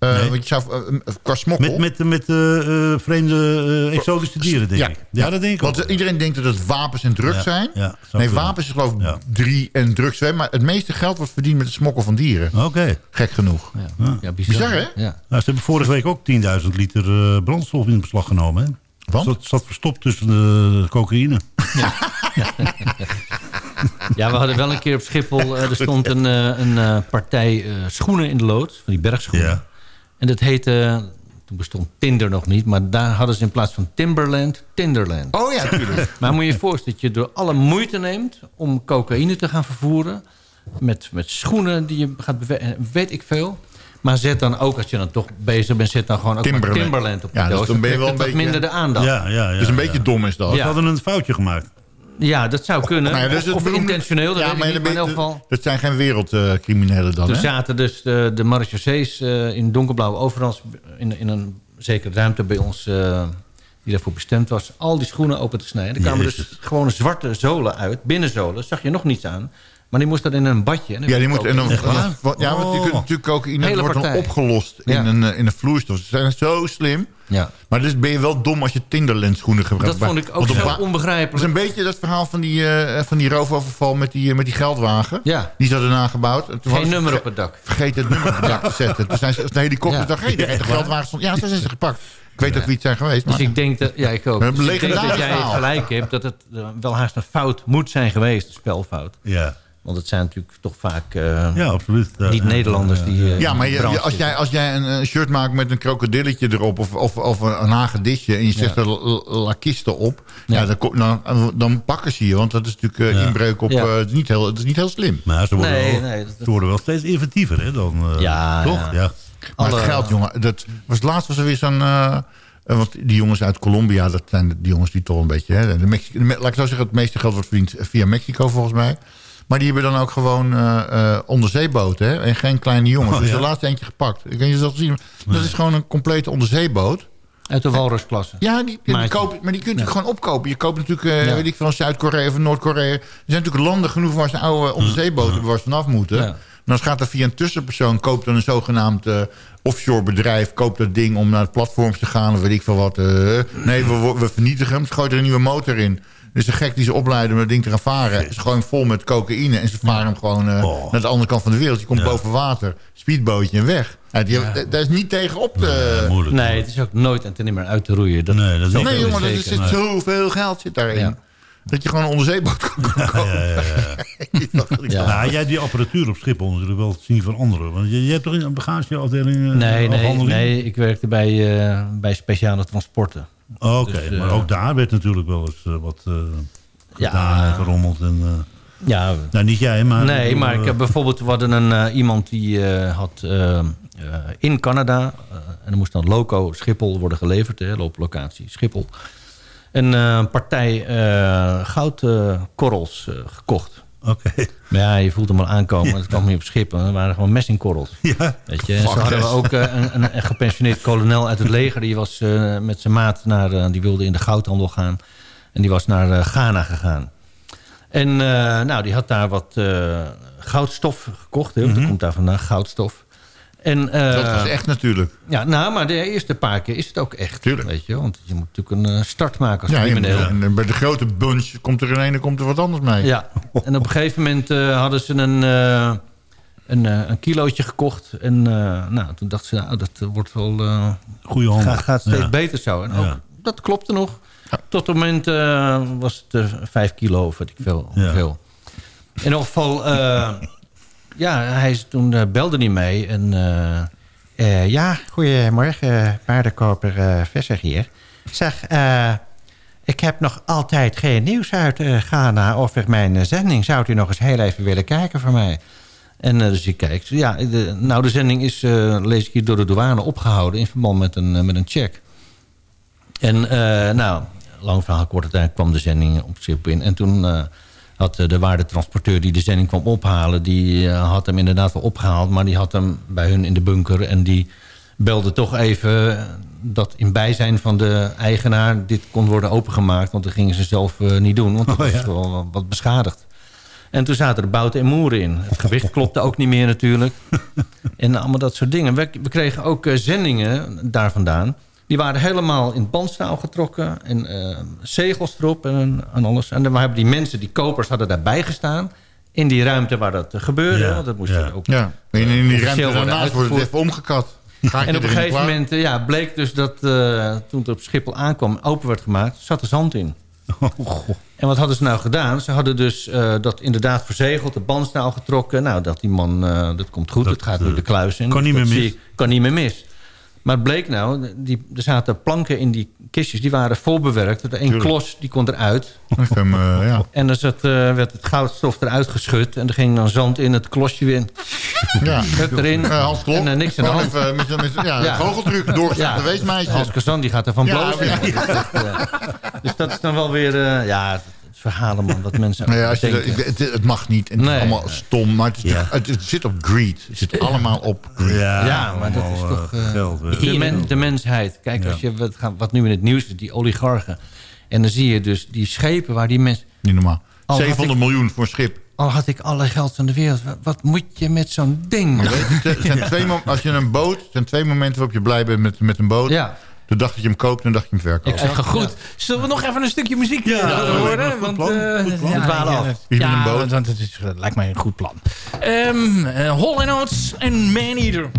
Uh, nee. Want je zou, uh, qua smokkel... Met, met, met uh, vreemde exotische dieren, denk ja, ik. Ja, ja, dat denk ik Want ook. iedereen denkt dat het wapens en drugs ja, zijn. Ja, nee, wapens is geloof ik ja. drie en drugs twee. Maar het meeste geld wordt verdiend met het smokkel van dieren. Oké. Okay. Gek genoeg. Ja, bizar. bizar. hè? Nou, ze hebben vorige week ook 10.000 liter brandstof in beslag genomen. Hè? Want? Het zat, zat verstopt tussen de cocaïne. Ja. Ja, we hadden wel een keer op Schiphol... eh, er stond een, eh, een eh, partij eh, schoenen in de loods. Van die bergschoenen. En dat heette... Toen bestond Tinder nog niet. Maar daar hadden ze in plaats van Timberland... Tinderland. Oh ja, tuurlijk. [laughs] maar moet je je voorstellen dat je door alle moeite neemt... om cocaïne te gaan vervoeren... met, met schoenen die je gaat bewegen... weet ik veel... Maar zet dan ook, als je dan toch bezig bent... zet dan gewoon ook Timberland. Timberland op de Ja, dus doos. dan ben je wel het een wat beetje- minder de aandacht. Ja, ja, ja. Dus een beetje dom is dat. Ze hadden een foutje gemaakt. Ja, dat zou kunnen. Nou ja, dus of beroemde- intentioneel, dat Ja, weet maar ik niet. Maar in elk geval... Dat zijn geen wereldcriminelen dan, hè? zaten dus de, de marechaussees eh, in donkerblauw overal in, in een zekere ruimte bij ons... eh, die daarvoor bestemd was, al die schoenen open te snijden. Er kwamen dus gewoon zwarte zolen uit, binnenzolen. Zag je nog niets aan. Maar die moest dat in een badje. En Ja, die moet, ook- en dan, Echt waar? wat- ja, want je kunt Oh. natuurlijk cocaïne Hele wordt dan opgelost in, Ja. een, eh, in een vloeistof. Ze zijn zo slim. Ja. Maar dus ben je wel dom als je Tinderland schoenen gebruikt. Dat vond ik ook ba- onbegrijpelijk. Dat is een beetje dat verhaal van die, eh, van die roofoverval met die, eh, met die geldwagen. Ja. Die is daarna gebouwd. En toen Geen hadden ze nummer op het dak. Vergeten het nummer op het dak te zetten. Toen zijn ze de helikopter Ja. dacht, hé, de geldwagen stond. Ja, zo zijn ze gepakt. Ik weet ook wie het zijn geweest. Dus Maar ik denk dat, ja, ik ook. Een Dus ik denk dat jij gelijk hebt dat het wel haast een fout moet zijn geweest, een spelfout. Ja. Want het zijn natuurlijk toch vaak eh, Ja, absoluut. Niet ja, Nederlanders die. eh, Ja, maar je- als, zitten. jij, als jij een, shirt maakt met een krokodilletje erop... of, of, of een hagedisje en je zet Ja. er lakisten op... Ja. Ja. dan, dan, dan pakken ze je. Want dat is natuurlijk eh, Ja. inbreuk op... Ja. eh, het, is niet heel, het is niet heel slim. Maar ze worden, Nee, wel, nee, dat- ze worden wel steeds inventiever, hè? Dan, eh, Ja, toch? ja. Maar Alle- het geld, jongen... Dat was, laatst was er weer zo'n... want die jongens uit Colombia, dat zijn de die jongens die toch een beetje... Hè, de Mexi- de Me- laat ik zo zeggen, het meeste geld wordt verdiend via Mexico volgens mij. Maar die hebben dan ook gewoon eh, eh, onderzeeboten. Hè, en geen kleine jongens. Oh, dus ja. de laatste eentje gepakt. Ik weet niet of je dat hebt. Dat is gewoon een complete onderzeeboot. Uit de walrusklasse. Ja, die, die koop, maar die kun je natuurlijk gewoon opkopen. Je koopt natuurlijk, eh, Ja. weet ik van Zuid-Korea of Noord-Korea. Er zijn natuurlijk landen genoeg waar ze oude onderzeeboten hebben waar ze vanaf moeten. Ja. En dan gaat er via een tussenpersoon, koopt dan een zogenaamd eh, offshore bedrijf, koopt dat ding om naar het platform te gaan of weet ik veel wat. nee, we, we vernietigen hem, ze gooien er een nieuwe motor in. Dus de gek die ze opleiden om dat ding te gaan varen... is gewoon vol met cocaïne. En ze varen hem gewoon eh, Oh. naar de andere kant van de wereld. Je komt Ja. boven water, speedbootje en weg. Ja, die, Daar is niet tegen op te... Ja, moeilijk. Nee, het is ook nooit en ten nimmer uit te roeien. Dat, Nee, dat is Nee, jongen, er zit zoveel geld zit daarin. Ja. Dat je gewoon een onderzeeboot kan kopen. Ja, [laughs] ja, ja. Ja. Nou, jij hebt die apparatuur op Schiphol natuurlijk wel zien veranderen. Want je, je hebt toch een bagageafdeling? eh, Nee, nee, nee, ik werkte bij, eh, bij speciale transporten. Oké, Dus, eh, maar ook daar werd natuurlijk wel eens eh, wat eh gedaan en gerommeld. En, eh, Ja, nou, niet jij, maar... nee, maar ik eh, heb bijvoorbeeld, we hadden een, eh, iemand die eh, had eh, eh, in Canada, eh, en er moest dan loco Schiphol worden geleverd, hè, op locatie Schiphol, een eh, partij eh, goudkorrels eh, gekocht. Oké. Maar ja, je voelt hem al aankomen. Het kwam niet op schip. Dat waren gewoon messingkorrels. Ja. Weet je, en zo hadden we ook eh, een, een, een gepensioneerd kolonel uit het leger. Die was eh, met zijn maat naar, eh, die wilde in de goudhandel gaan. En die was naar Ghana gegaan. En nou, die had daar wat goudstof gekocht. Hè, want Dat komt daar vandaan, goudstof. En, eh, Dat was echt natuurlijk. Ja, nou, maar de eerste paar keer is het ook echt. Tuurlijk. Weet je, want je moet natuurlijk een eh, start maken als Ja, crimineel. en bij de grote bunch komt er in ene komt er wat anders mee. Ja, en op een gegeven moment eh, hadden ze een, eh, een, een kilootje gekocht. En eh, nou, toen dachten ze, nou, dat wordt wel... eh, Goeie handen. gaat, gaat steeds Ja. beter zo. En ook, Ja. dat klopte nog. Tot het moment eh, was het vijf kilo of weet ik veel. Ja. veel. In ieder geval, eh, ja, hij is, toen eh, belde hij mee. En, eh, eh, ja, goedemorgen, paardenkoper Visser hier. Zeg, ik heb nog altijd geen nieuws uit Ghana over mijn zending. Zou u nog eens heel even willen kijken voor mij? En dus ik kijk. Ja, nou, de zending is, lees ik hier, door de douane opgehouden... in verband met een, met een check. En nou, lang verhaal kort, uiteindelijk kwam de zending op zich in. En toen had eh, de waardetransporteur die de zending kwam ophalen... die eh, had hem inderdaad wel opgehaald... maar die had hem bij hun in de bunker... en die belde toch even dat in bijzijn van de eigenaar... dit kon worden opengemaakt, want dat gingen ze zelf eh, niet doen. Want dat Oh, ja. was wel wat beschadigd. En toen zaten er bouten en moeren in. Het gewicht [laughs] klopte ook niet meer natuurlijk. En allemaal dat soort dingen. We, we kregen ook zendingen daar vandaan. Die waren helemaal in bandstaal getrokken. En eh, zegels erop en, en alles. En dan hebben die mensen, die kopers, hadden daarbij gestaan. In die ruimte waar dat eh, gebeurde. Ja, want dat moest ja. ook Ja, en in die ruimte daarnaast wordt het even omgekat. En op een gegeven moment eh, ja, bleek dus dat eh, toen het op Schiphol aankwam... open werd gemaakt, zat er zand in. En wat hadden ze nou gedaan? Ze hadden dus eh, dat inderdaad verzegeld, de bandstaal getrokken. Nou, dat die man, eh, dat komt goed, het gaat nu de kluis in. kan niet Dat meer mis. Kan niet meer mis. Maar het bleek nou, die, er zaten planken in die kistjes, die waren voorbewerkt. De een Tuurlijk. klos, die kon eruit. Hem, eh, ja. En dan zat, eh, werd het goudstof eruit geschud. En er ging dan zand in, het klosje weer in. Ja. Hup erin. Ja, Hans Klok. En niks aan de hand. even met, met, ja, Ja. goocheltruc, doorgezette weesmeisje. Hans Kazan, die gaat ervan Ja, blozen. ja. Ja. Dus dat is dan wel weer... eh, ja, verhalen, man, wat mensen Nou ja, als je, denken. het, het, het mag niet. En het Nee. is allemaal stom. Maar het, is toch- het, het zit op greed. Het zit allemaal op greed. Ja, maar dat is toch eh, de, men- de mensheid. Kijk, als je wat, gaan- wat nu in het nieuws is, die oligarchen. En dan zie je dus die schepen waar die mensen... Niet normaal. Al had 700 ik- miljoen voor een schip. Al had ik alle geld van de wereld. Wat, moet je met zo'n ding? Weet je, er zijn twee [laughs] als je een boot... Er zijn twee momenten waarop je blij bent met, met een boot. Ja. De dag dat je hem koopt en de dag dat je hem verkoopt. Exact, goed. Zullen we nog even een stukje muziek ja, horen? Want, plan. eh, Goed plan. ja, ja, want het is, dat lijkt mij een goed plan. Ehm eh, Hall Oates en Man Eater.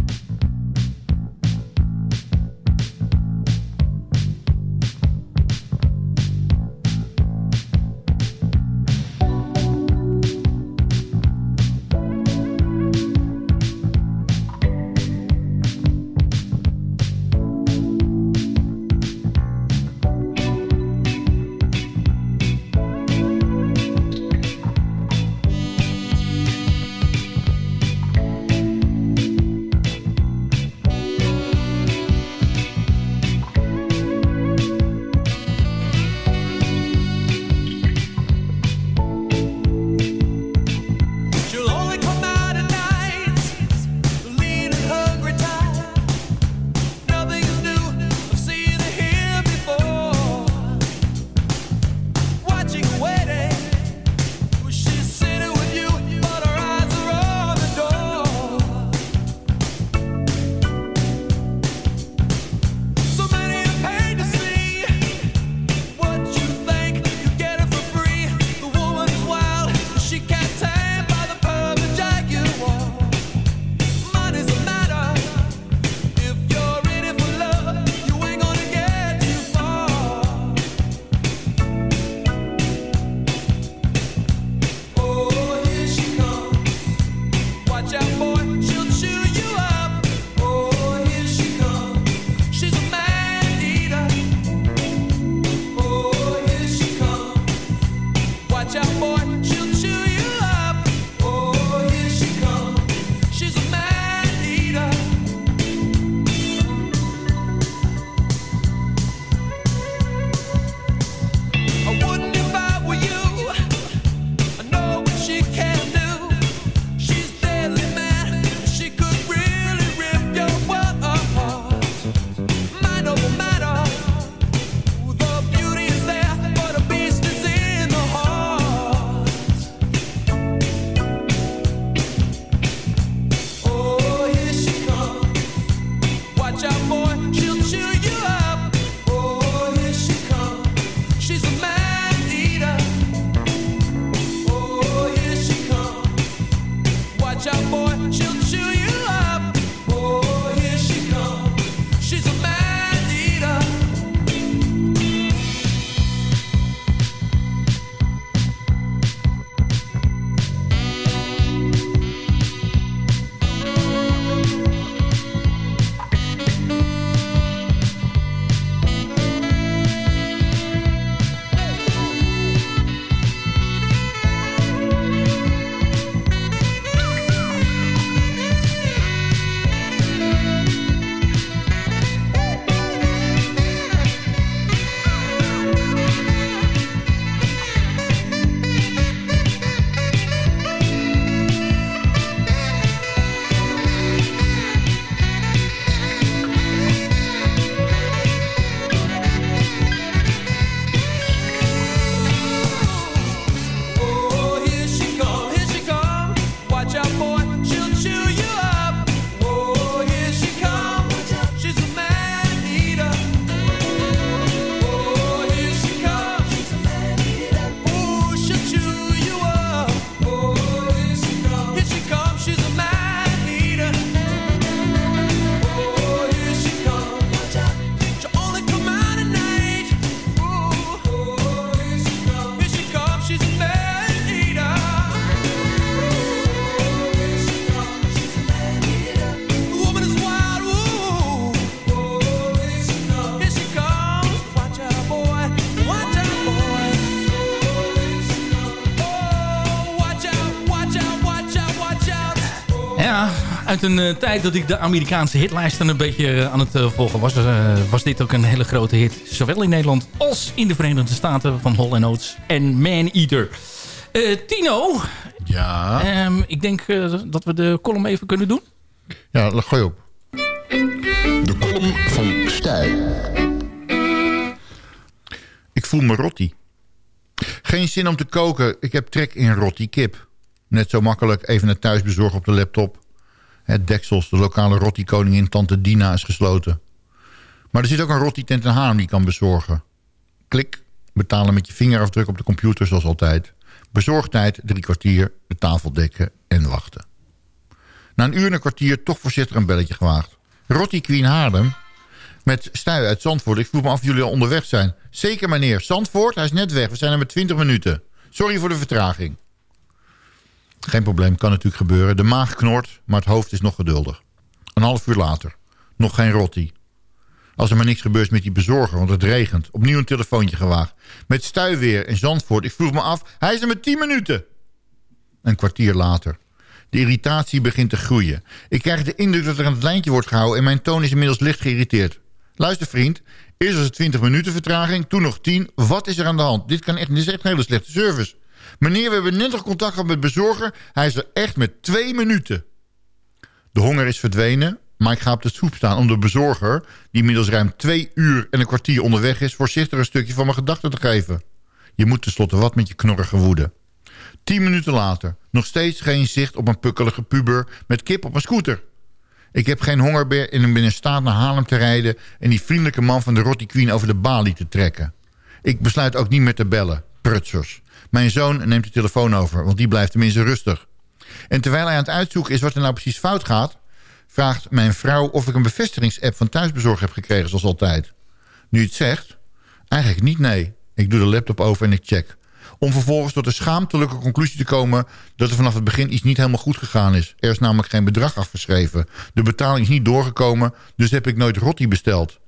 Uit een eh, tijd dat ik de Amerikaanse hitlijsten een beetje eh, aan het eh, volgen was... was dit ook een hele grote hit. Zowel in Nederland als in de Verenigde Staten van Hall Oates en Man Eater. Eh, Tino, Ja. ehm, ik denk dat we de column even kunnen doen. Ja, gooi op. De column van Stijl. Ik voel me rotti. Geen zin om te koken. Ik heb trek in rotti kip. Net zo makkelijk even naar thuis bezorgen op de laptop. Deksels, de lokale rotti koningin Tante Dina is gesloten. Maar er zit ook een rotti tent in Haarlem die kan bezorgen. Klik, betalen met je vingerafdruk op de computer zoals altijd. Bezorgtijd drie kwartier, de tafel dekken en wachten. Na een uur en een kwartier toch voorzichtig een belletje gewaagd. Rotti Queen Haarlem met Stuy uit Zandvoort. Ik vroeg me af of jullie al onderweg zijn. Zeker meneer. Zandvoort, hij is net weg. We zijn er met 20 minuten. Sorry voor de vertraging. Geen probleem, kan natuurlijk gebeuren. De maag knort, maar het hoofd is nog geduldig. Een half uur later. Nog geen rotti. Als er maar niks gebeurt met die bezorger, want het regent. Opnieuw een telefoontje gewaagd. Met Stuy weer in Zandvoort. Ik vroeg me af, hij is er met 10 minuten. Een kwartier later. De irritatie begint te groeien. Ik krijg de indruk dat er aan het lijntje wordt gehouden... en mijn toon is inmiddels licht geïrriteerd. Luister vriend, eerst was het 20 minuten vertraging, toen nog 10. Wat is er aan de hand? Dit, kan echt, dit is echt een hele slechte service. Meneer, we hebben net nog contact gehad met bezorger. Hij is er echt met twee minuten. De honger is verdwenen, maar ik ga op de stoep staan om de bezorger... die inmiddels ruim twee uur en een kwartier onderweg is... voorzichtig een stukje van mijn gedachten te geven. Je moet tenslotte wat met je knorrige woede. Tien minuten later, nog steeds geen zicht op een pukkelige puber... met kip op een scooter. Ik heb geen honger meer en ben in staat naar Haarlem te rijden... en die vriendelijke man van de Rotti Queen over de balie te trekken. Ik besluit ook niet meer te bellen. Prutsers. Mijn zoon neemt de telefoon over, want die blijft tenminste rustig. En terwijl hij aan het uitzoeken is wat er nou precies fout gaat... vraagt mijn vrouw of ik een bevestigingsapp van thuisbezorg heb gekregen, zoals altijd. Nu het zegt, eigenlijk niet nee. Ik doe de laptop over en ik check. Om vervolgens tot de schaamtelijke conclusie te komen... dat er vanaf het begin iets niet helemaal goed gegaan is. Er is namelijk geen bedrag afgeschreven. De betaling is niet doorgekomen, dus heb ik nooit rotti besteld.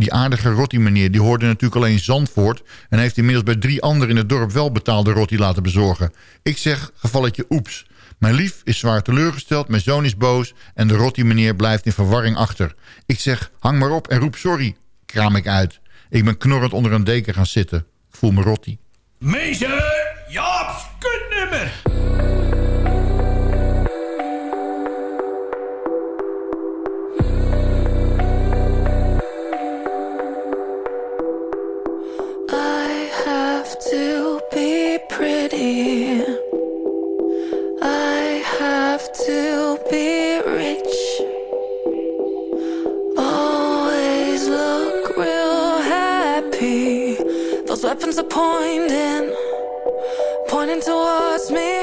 Die aardige rotti meneer die hoorde natuurlijk alleen Zandvoort... en heeft inmiddels bij drie anderen in het dorp wel betaalde rotti laten bezorgen. Ik zeg, gevalletje oeps. Mijn lief is zwaar teleurgesteld, mijn zoon is boos... en de rotti meneer blijft in verwarring achter. Ik zeg, hang maar op en roep sorry, kraam ik uit. Ik ben knorrend onder een deken gaan zitten. Ik voel me rotti. Meester weapons are pointing, pointing towards me.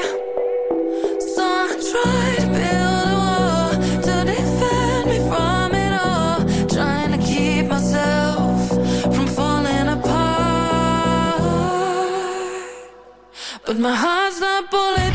So I try to build a wall to defend me from it all. Trying to keep myself from falling apart. But my heart's not bulletproof.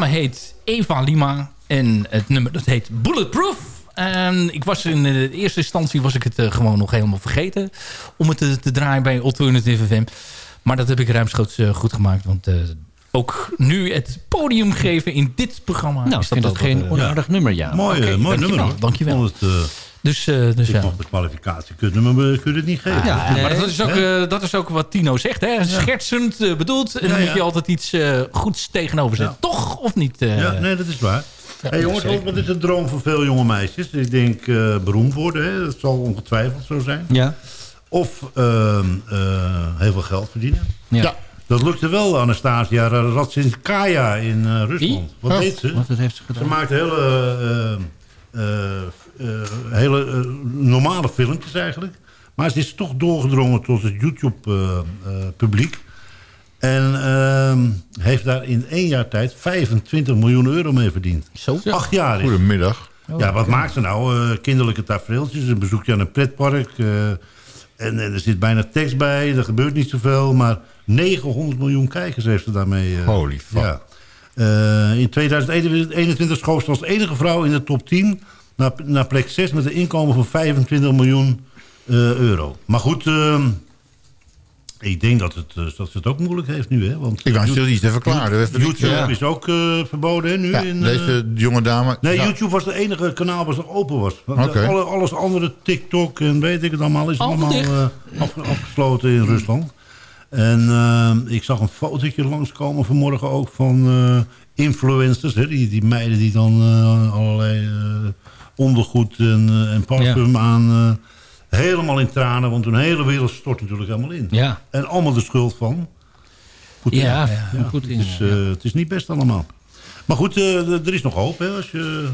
Dame heet Eva Lima. En het nummer dat heet Bulletproof. En ik was in de eerste instantie was ik het eh, gewoon nog helemaal vergeten. Om het te, te draaien bij Alternative FM. Maar dat heb ik ruimschoots eh, goed gemaakt. Want eh, ook nu het podium geven in dit programma. Nou, is ik vind dat geen eh, onaardig nummer, ja. Mooi, eh, mooi dankjewel, nummer. hoor. dankjewel. Ik vond het, eh, Dus, eh, dus ik ja. de kwalificatie kutnummer kun je het niet geven. Ja, maar dat is, ook, eh, dat is ook wat Tino zegt. Hè? Schertsend eh, bedoeld. En Ja, dan moet ja. je altijd iets eh, goeds tegenover zetten. Toch of niet? eh? Ja, nee, dat is waar. Ja, hey, jongens, zeker. wat is een droom voor veel jonge meisjes? Ik denk eh, beroemd worden, hè? dat zal ongetwijfeld zo zijn. Ja. Of ehm, eh, heel veel geld verdienen. Ja. Dat lukte wel, Anastasia Radzinskaya in eh, Rusland. Wat Oh, deed ze? Wat dat heeft ze gedaan? Ze maakte hele, eh, eh, eh, hele eh, normale filmpjes eigenlijk. Maar ze is toch doorgedrongen tot het YouTube-publiek. en ehm, heeft daar in één jaar tijd 25 miljoen euro mee verdiend. Zo? Acht jaar is. Goedemiddag. Ja, wat maakt ze nou? Eh, kinderlijke tafereeltjes, een bezoekje aan een pretpark. eh, en, en er zit bijna tekst bij, er gebeurt niet zoveel. Maar 900 miljoen kijkers heeft ze daarmee. eh, Holy fuck. Ja. Eh, in 2021 schoof ze als enige vrouw in de top 10 naar, naar plek 6 met een inkomen van 25 miljoen eh, euro. Maar goed, eh, ik denk dat, het, eh, dat ze het ook moeilijk heeft nu. Hè? Want Ik wou stil iets te verklaren. YouTube ja. is ook eh, verboden hè, nu. Ja, in, eh, deze jonge dame... Nee. YouTube was het enige kanaal wat nog open was. Alle, alles andere, TikTok en weet ik het allemaal, is Allemaal allemaal eh, afge- afgesloten in Rusland. En eh, ik zag een fotootje langskomen vanmorgen ook van eh, influencers. Hè, die, die meiden die dan eh, allerlei eh, ondergoed en, en parfum aan... helemaal in tranen, want hun hele wereld stort natuurlijk helemaal in. Ja. En allemaal de schuld van Poetin. Ja, Poetin, Het, is, het is niet best allemaal. Maar goed, eh, er is nog hoop. Hè, als je,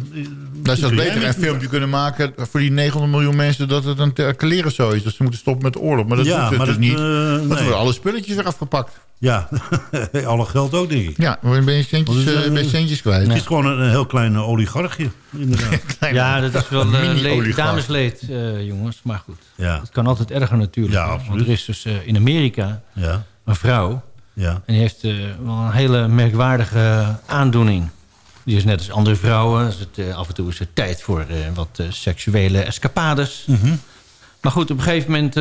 ze had kun jij beter een filmpje kunnen maken voor die 900 miljoen mensen... dat het een kleren zo is. Dat ze moeten stoppen met de oorlog. Maar dat Ja, ze maar dus dat, niet. eh, Want nee. worden alle spulletjes weer afgepakt. Ja, [laughs] alle geld ook, denk ik. Ja, dan ben je centjes, Want het is, eh, ben je eh, centjes kwijt. Het is gewoon een, een heel klein eh, oligarchje, inderdaad. [laughs] Ja, dat is wel [laughs] Een eh, leed, damesleed, eh, jongens. Maar goed, Ja. het kan altijd erger natuurlijk. Ja, hè. absoluut. Want er is dus eh, in Amerika Ja, een vrouw... ja. en die heeft eh, wel een hele merkwaardige aandoening. Die is net als andere vrouwen. Dus het, eh, af en toe is het tijd voor eh, wat seksuele escapades. Mhm. Maar goed, op een gegeven moment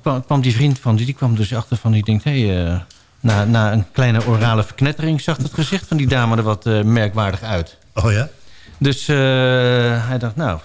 kwam, kwam die vriend van die, die kwam dus achter van die denkt, hé, hey, na, na een kleine orale verknettering zag het gezicht van die dame er wat merkwaardig uit. Oh ja? Dus hij dacht, nou,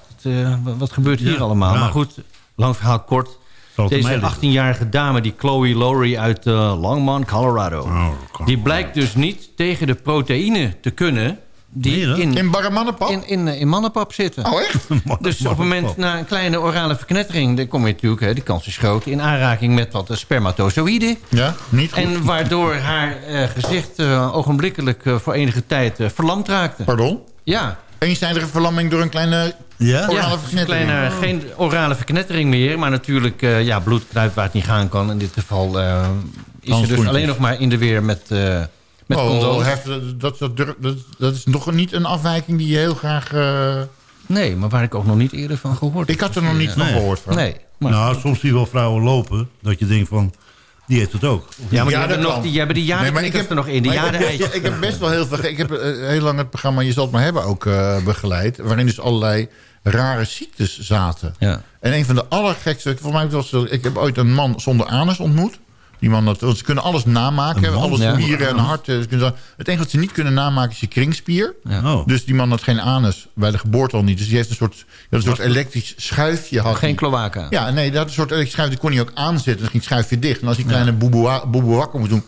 wat, gebeurt hier Ja, allemaal? Maar goed, lang verhaal kort. Deze liggen? 18-jarige dame, die Chloe Lowry uit eh, Longmont, Colorado... Oh, die blijkt dus niet tegen de proteïne te kunnen... die in, In barre mannenpap? in, in, eh, in mannenpap zitten. Oh, echt? [laughs] Dus op het moment, na een kleine orale verknettering... dan kom je natuurlijk, hè, die kans is groot... in aanraking met wat eh, spermatozoïden. Ja, niet goed. En waardoor haar eh, gezicht ogenblikkelijk voor enige tijd eh, verlamd raakte. Pardon? Ja, Eenzijdige verlamming door een kleine Ja? orale ja, verknettering. kleine, geen orale verknettering meer. Maar natuurlijk eh, ja, bloed kruipt waar het niet gaan kan. In dit geval eh, is ze dus alleen nog maar in de weer met, eh met oh, condooms. heftig. dat, dat, dat, dat, dat is nog niet een afwijking die je heel graag... eh, Nee, maar waar ik ook nog niet eerder van gehoord ik had er nog niet van Nee. gehoord van. Nee. Maar, Nou, soms zie je wel vrouwen lopen, dat je denkt van, die heeft het ook. ja, maar die, hebben dat nog, die hebben die jaren Nee, maar ik heb er nog in. De maar ik jaren heb, ik heb best wel heel veel... Ik heb eh, heel lang het programma Je zal het maar hebben ook eh, begeleid. Waarin dus allerlei rare ziektes zaten. Ja. En een van de allergekste... Voor mij was, ik heb ooit een man zonder anus ontmoet. Die man dat, want ze kunnen alles namaken. Man Alles zonder spieren en anus? hart. ze kunnen zo- Het enige wat ze niet kunnen namaken is je kringspier. Ja. Oh. Dus die man had geen anus. Bij de geboorte al niet. Dus die heeft een soort, een soort elektrisch schuifje. Had Geen kloaka. Ja, nee, dat had een soort elektrisch schuif. Die kon hij ook aanzetten. Dan ging het schuifje dicht. En als die kleine boeboe boeboe wakker moest doen...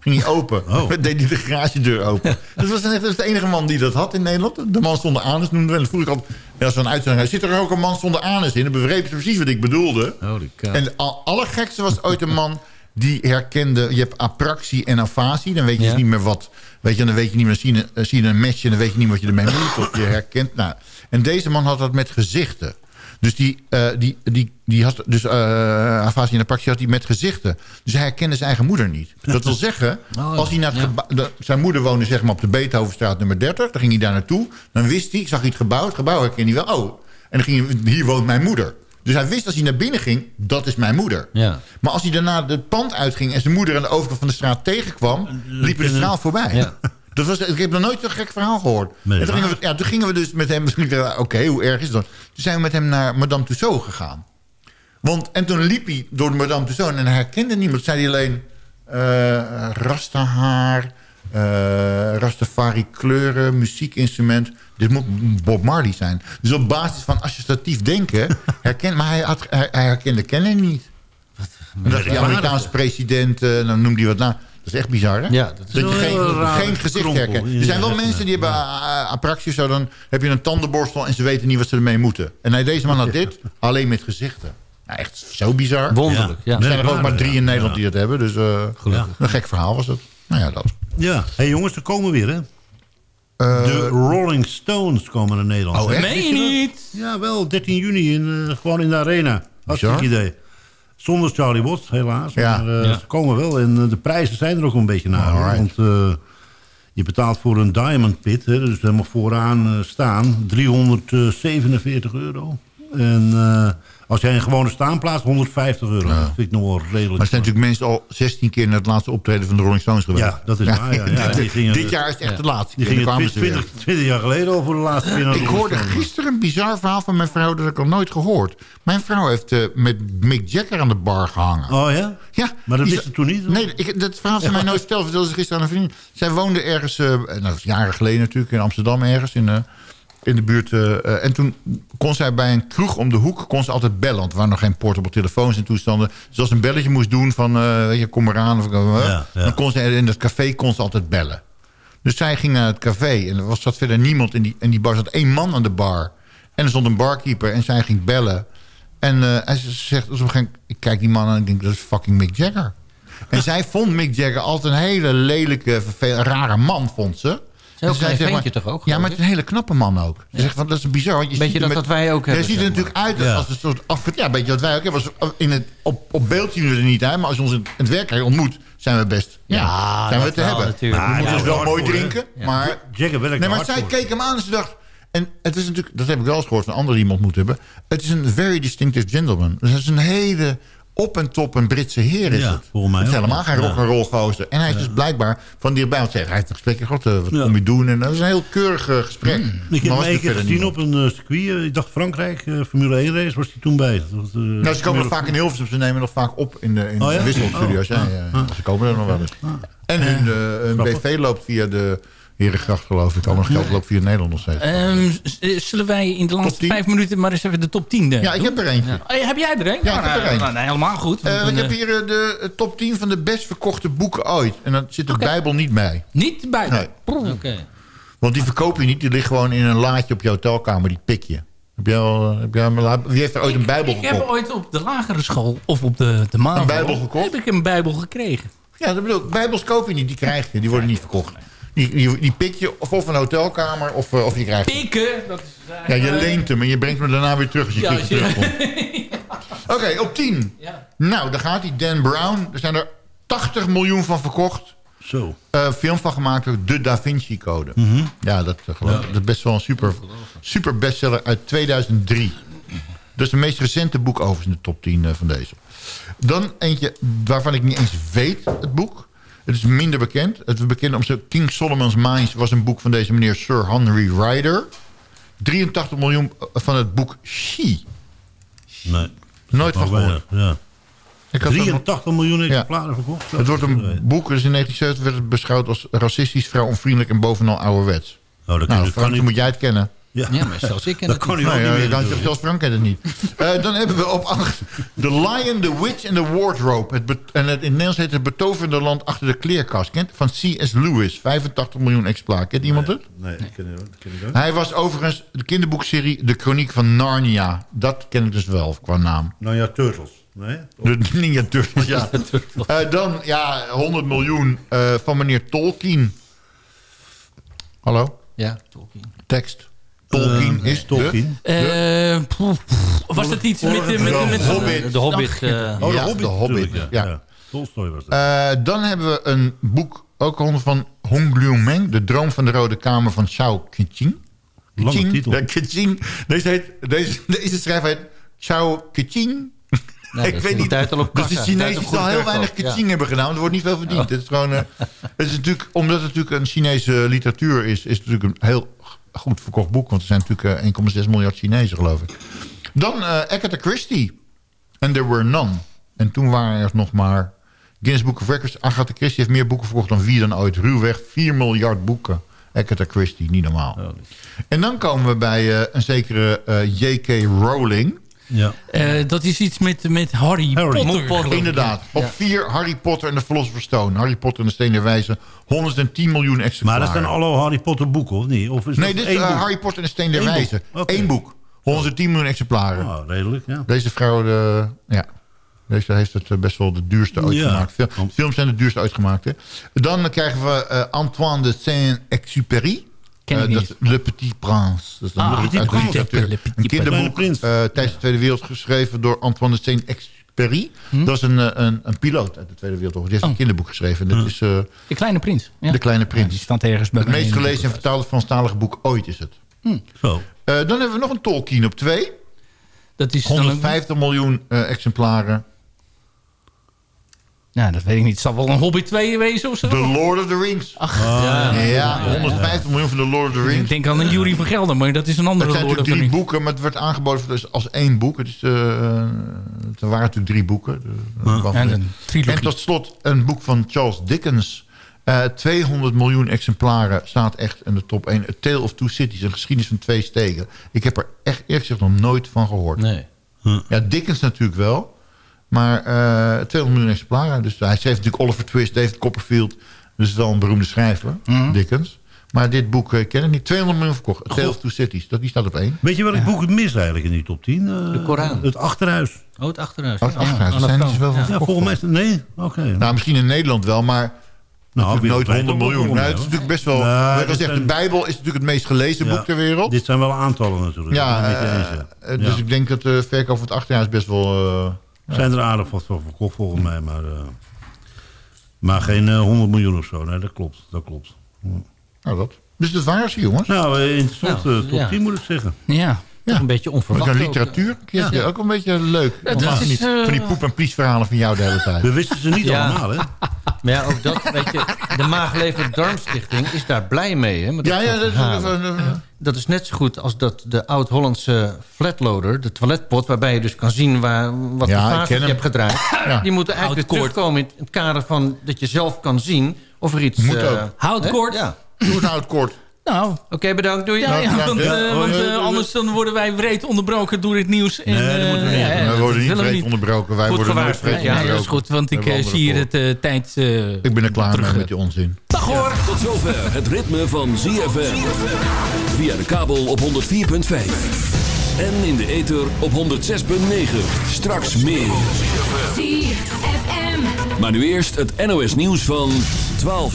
ging hij open. Oh. [laughs] Dan deed hij de garagedeur open. [laughs] dat, was echt, dat de enige man die dat had in Nederland. De man zonder anus noemde we. En dan voel ik altijd... ja, Als we een uitzending zit er ook een man zonder anus in. Dan begreep ze precies wat ik bedoelde. En al- allergekste was ooit een man die herkende... Je hebt apraxie en afasie. Dan weet je Ja. dus niet meer wat... Weet je, dan weet je niet meer... Zie je, een- zie je een mesje en dan weet je niet wat je ermee moet. Of je herkent... Nou, en deze man had dat met gezichten. Dus die, eh, die, die, die had dus eh afasie en apraxie had hij met gezichten. Dus hij herkende zijn eigen moeder niet. Dat wil [laughs] zeggen, Oh, als hij naar de- zijn moeder woonde zeg maar op de Beethovenstraat nummer 30. Dan ging hij daar naartoe. Dan wist hij, ik zag hij het gebouw. Het gebouw herkende hij wel. Oh, en dan ging hij, hier woont mijn moeder. Dus hij wist als hij naar binnen ging, dat is mijn moeder. Ja. Maar als hij daarna het pand uitging en zijn moeder aan de overkant van de straat tegenkwam, liep hij de straat voorbij. Ja. [laughs] Dat was, ik heb nog nooit zo'n gek verhaal gehoord. Nee, en toen, gingen we, ja, toen gingen we dus met hem... [laughs] Oké, hoe erg is dat? Toen zijn we met hem naar Madame Tussauds gegaan. Want, en toen liep hij door de Madame Tussauds en hij herkende niemand. Zei hij alleen... eh rastahaar, eh Rastafari kleuren, muziekinstrument. Dit moet Bob Marley zijn. Dus op basis van associatief denken... herken, maar hij, had, hij, hij herkende Kennedy niet. En dat die Amerikaanse president, eh, nou noem die wat na. Dat is echt bizar, hè? Ja, dat is dat je geen, geen gezicht krompel herkent. Er zijn wel mensen die hebben uh, apraxie of zo. Dan heb je een tandenborstel en ze weten niet wat ze ermee moeten. En hij, deze man had dit, alleen met gezichten. Nou, echt zo bizar. Wonderlijk, ja. Er zijn er ook maar drie in Ja. Nederland die dat hebben. Dus eh, een gek verhaal was het. Nou ja, dat. Ja, hé hey, jongens, er komen weer, hè? Eh, de Rolling Stones komen naar Nederland. Oh, echt? Meen je niet? Ja, wel, 13 juni, in, eh, gewoon in de arena. Hartstikke idee. Zonder Charlie Watts, helaas. Ja. Maar eh, Ja. ze komen wel. En de prijzen zijn er ook een beetje naar. Alright. Want eh, je betaalt voor een Diamond Pit, hè, dus helemaal vooraan eh, staan, 347 euro. En eh, als jij een gewone staanplaats, 150 euro. Dat vind ik nog wel redelijk. Maar zijn natuurlijk mensen al 16 keer naar het laatste optreden van de Rolling Stones geweest. Ja, dat is waar, ja, ja. [laughs] Die gingen- Dit jaar is het echt de laatste Die gingen kwamen ze weer. 20, 20 jaar geleden al voor de laatste keer naar Ik hoorde gisteren een bizar verhaal van mijn vrouw... dat ik al nooit gehoord. Mijn vrouw heeft eh, met Mick Jagger aan de bar gehangen. Oh ja? Ja, Maar dat wist ze toen niet? Nee, ik, dat verhaal ze mij nooit [laughs] verteld. Vertelde ze gisteren aan een vriendin. Zij woonde ergens, eh, nou, jaren geleden natuurlijk... in Amsterdam ergens, in, eh, in de buurt. eh, eh, en toen kon zij bij een kroeg om de hoek... kon ze altijd bellen, want er waren nog geen portable telefoons en toestanden. Dus als ze een belletje moest doen van... weet je, kom eraan, of, Ja, ja. dan kon ze in dat café kon ze altijd bellen. Dus zij ging naar het café en er was, zat verder niemand in die, in die bar. Er zat één man aan de bar. En er stond een barkeeper en zij ging bellen. En eh, hij z- zegt, op een ik kijk die man aan en ik denk, dat is fucking Mick Jagger. En [laughs] zij vond Mick Jagger altijd een hele lelijke, rare man, vond ze. En zij klein maar- ventje toch ook, Ja, maar het is een hele knappe man ook. Ze zegt, van, dat is bizar. Want je Beetje ziet dat wat wij ook Je hebben, ziet er natuurlijk uit Ja. als een soort afge... Ja, beetje wat wij ook hebben. Als, in het, op, op beeld zien we er niet uit. Maar als je ons in het werk ontmoet, zijn we best... Ja, Ja, zijn we dat te wel, hebben. natuurlijk. we Ja, moeten ja, dus wel mooi drinken. Ja. Maar Jagger werkt Nee, maar zij keek hem aan en ze dacht... En het is natuurlijk, dat heb ik wel eens gehoord van anderen die hem ontmoet hebben. Het is een very distinctive gentleman. Dus het is een hele op en top een Britse heer is Ja, het. volgens mij Het is ook, helemaal geen rock and roll gozer. En hij is dus blijkbaar van dichtbij. Want hij heeft een gesprek. God, eh, wat kom je doen? En dat is een heel keurig gesprek. Ik heb hem één er keer gezien niemand. op een eh, circuit. Ik dacht Frankrijk, eh, Formule 1 race, was hij toen bij. Dat was, Nou, ze komen nog vaak in Hilversum. Ze nemen nog vaak op in de, in Oh, de ja? wisselstudio's. Oh, ja, ah. Ze komen er nog wel eens. En hun, eh, hun grappig. BV loopt via de Herengracht, geloof ik. Al een geld loopt via Nederland nog steeds. Ehm, eh, zullen wij in de laatste 10? vijf minuten maar eens even de top 10 eh, Ja, ik doen? heb er eentje. Eh, heb jij er een? Ja, ik heb er een. Nou, nou, helemaal goed. Eh, want ik heb hier de top 10 van de best verkochte boeken ooit. En dan zit de Bijbel niet bij. Niet bij. Nee. Oké. Want die verkoop je niet. Die ligt gewoon in een laadje op je hotelkamer. Die pik je. Heb jij al, heb jij wie heeft er ooit een Bijbel Ik heb gekocht? ooit op de lagere school of op de, de. Een Bijbel gekocht? Heb ik een Bijbel gekregen. Ja, dat bedoel ik. Bijbels koop je niet. Die krijg je. Die worden niet verkocht. Die, die, die pik je of op een hotelkamer of, eh, of je krijgt. Pikken, dat is... Ja, je leent hem en je brengt hem daarna weer terug als je Ja, ja, als je- terugkomt. [laughs] Oké, op 10. Ja. Nou, daar gaat hij. Dan Brown. Er zijn er 80 miljoen van verkocht. Zo. Eh, film van gemaakt door De Da Vinci Code. Ja, dat, eh, geloof ik. dat is best wel een super, super bestseller uit 2003. Dat is het meest recente boek overigens in de top 10 eh, van deze. Dan eentje waarvan ik niet eens weet, het boek. Het is minder bekend. Het is bekend om King Solomon's Mines was een boek van deze meneer Sir Henry Ryder. 83 miljoen van het boek She. Nee. Nooit van gehoord. weinig, Ja. Ik had er nog- 83 miljoen exemplaren verkocht. het wordt een boek, dus in 1970 werd het beschouwd als racistisch, vrouwonvriendelijk en bovenal ouderwets. Oh, dat nou, kan, Frank, niet. moet jij het kennen. Ja. Ja, maar zelfs ik ken Dat niet. hij ook Nou, dan- doen. zelfs Frank kent het niet. Eh, dan hebben we op 8 The Lion, The Witch and the Wardrobe. Het en het, in het Nederlands heet het Betoverde Land achter de kleerkast. Kent? Van C.S. Lewis. 85 miljoen exemplaar. Kent iemand het? Nee, dat ken ken ik ook. Hij was overigens de kinderboekserie De Chroniek van Narnia. Dat ken ik dus wel qua naam. Nou ja, Turtles. Nee? De Ninja Turtles, ja. [laughs] Eh, dan, ja, 100 miljoen eh, van meneer Tolkien. Hallo? Ja, Tolkien. Tekst. Tolkien Eh, is. Tolkien. Eh, was het iets met... met, met, met, De Hobbit. De Hobbit. Eh, Oh, de Ja, Hobbit. de Hobbit, natuurlijk, ja. Tolstoy was dat. Eh, dan hebben we een boek, ook al van Hong Liu-meng... De Droom van de Rode Kamer van Chao Kiching. Lange titel. Ja, Kiching. Deze, heet, deze, deze schrijver heet Chao Kiching. Nee, ik dat weet niet. dus de Chinezen op die goede al heel weinig ja. kaching hebben gedaan. want Er wordt niet veel verdiend. Het is gewoon, eh, het is natuurlijk, omdat het natuurlijk een Chinese literatuur is... is het natuurlijk een heel goed verkocht boek. Want er zijn natuurlijk eh, 1,6 miljard Chinezen, geloof ik. Dan eh Agatha Christie. And There Were None. En toen waren er nog maar... Guinness Book of Records. Agatha Christie heeft meer boeken verkocht dan wie dan ooit. Ruwweg 4 miljard boeken. Agatha Christie, niet normaal. En dan komen we bij eh, een zekere eh, J.K. Rowling. Ja. Eh, dat is iets met, met Harry, Potter. ik. Inderdaad. Op vier Harry Potter en de Philosopher's Stone. Harry Potter en de Steen der Wijze. 110 miljoen Maar exemplaren. dat zijn alle Harry Potter boeken, of niet? Of is Nee, dit is eh? Harry Potter en de Steen der Eén Wijze. boek. Eén boek. 110 miljoen exemplaren. Ah, redelijk, ja. Deze vrouw, de, ja, deze heeft het eh, best wel de duurste ooit Ja. gemaakt. Fil- films zijn de duurste uitgemaakt. Hè. Dan krijgen we eh, Antoine de Saint-Exupéry. Ken ik Eh, niet. is Le Petit Prince. Dat is een, Ah, boek Petit Prince. Le Petit een kinderboek eh, tijdens de Tweede Wereldoorlog geschreven door Antoine de Saint-Exupéry. Hm? Dat is een, eh, een, een piloot uit de Tweede Wereldoorlog. Die heeft een kinderboek geschreven. En dat is eh, De Kleine Prins. Ja. De Kleine Prins. die staat ergens bij het meest gelezen en vertaalde Franstalige boek ooit is het. Zo. Eh, dan hebben we nog een Tolkien op twee. Dat is dan een- 150 miljoen eh, exemplaren. Ja, dat weet ik niet. Het zal wel een Hobbit 2 wezen of zo. The Lord of the Rings. Ach, ja, ja. 150 miljoen van The Lord of the Rings. Ik denk aan een Jury van Gelder, maar dat is een andere Het zijn Lord of the natuurlijk drie Rings. boeken, maar het werd aangeboden dus als één boek. Het is, eh, er waren natuurlijk drie boeken. En een en tot slot een boek van Charles Dickens. Eh 200 miljoen exemplaren staat echt in de top 1. A Tale of Two Cities, een geschiedenis van twee steden. Ik heb er echt eerlijk gezegd nog nooit van gehoord. Nee. Ja, Dickens natuurlijk wel. Maar eh 200 miljoen exemplaren. Dus hij schreef natuurlijk Oliver Twist, David Copperfield. Dus wel een beroemde schrijver, Mhm. Dickens. Maar dit boek eh, ken ik niet. 200 miljoen verkocht. Tale of Two Cities. Dat, die staat op één. Weet je welk boek het mis eigenlijk in die top 10? Eh, De Koran. Het Achterhuis. Oh, het achterhuis. Oh, het achterhuis. Er zijn niet zoveel van Ja, verkocht. volgens mij is het... Nee? Oké. Nou, misschien in Nederland wel, maar... Nou, natuurlijk nooit wereldwijd 100 ook wel miljoen. Nou, het is natuurlijk best wel... Nou, wat ik de Bijbel is natuurlijk het meest gelezen Ja. boek ter wereld. Dit zijn wel aantallen natuurlijk. ja, eh, ja. eh, dus Ja. ik denk dat de verkoop van het achterhuis best wel... eh, zijn er aardig wat van verkocht volgens mij, maar, eh, maar geen eh, 100 miljoen of zo. Nee, dat klopt. Dat klopt. Nou, dat. Dus dat waren ze, jongens. Nou, eh, interessant Nou, eh, top ja. 10 moet ik zeggen. Ja. Toch een beetje Ook onverwacht. een ook. literatuur. keertje, Ook een beetje leuk. Ja, dat Van is, die, eh, van die poep- en pliesverhalen van jou de hele tijd. We wisten ze niet Ja. allemaal, hè? [laughs] Maar ja, ook dat, weet je, de Maaglever Darmstichting is daar blij mee. Hè, met Ja, dat ja, dat eh, Dat is net zo goed als dat de oud-Hollandse flatloader, de toiletpot... waarbij je dus kan zien waar, wat Ja, je hebt gedraaid. Ja. Die moeten eigenlijk weer Houtkoord. terugkomen in het kader van... dat je zelf kan zien of er iets... Moet ook. Houtkoord. hè? Ja. Doe het het kort. Nou, Oké, bedankt. Doei. ja, ja, ja, want, ja. eh, want eh, ja, ja, anders dan worden wij breed onderbroken door het nieuws. En, Nee, dat moeten we eh, ja, ja, Wij worden niet breed onderbroken. Wij worden nooit breed Ja, onderbroken. dat is goed, want ik eh, zie hier het eh, tijd... eh, Ik ben er klaar terug, mee eh. met die onzin. Dag hoor! Tot zover het ritme van ZFM. Via de kabel op 104.5. En in de ether op 106.9. Straks meer. Maar nu eerst het NOS nieuws van 12 uur.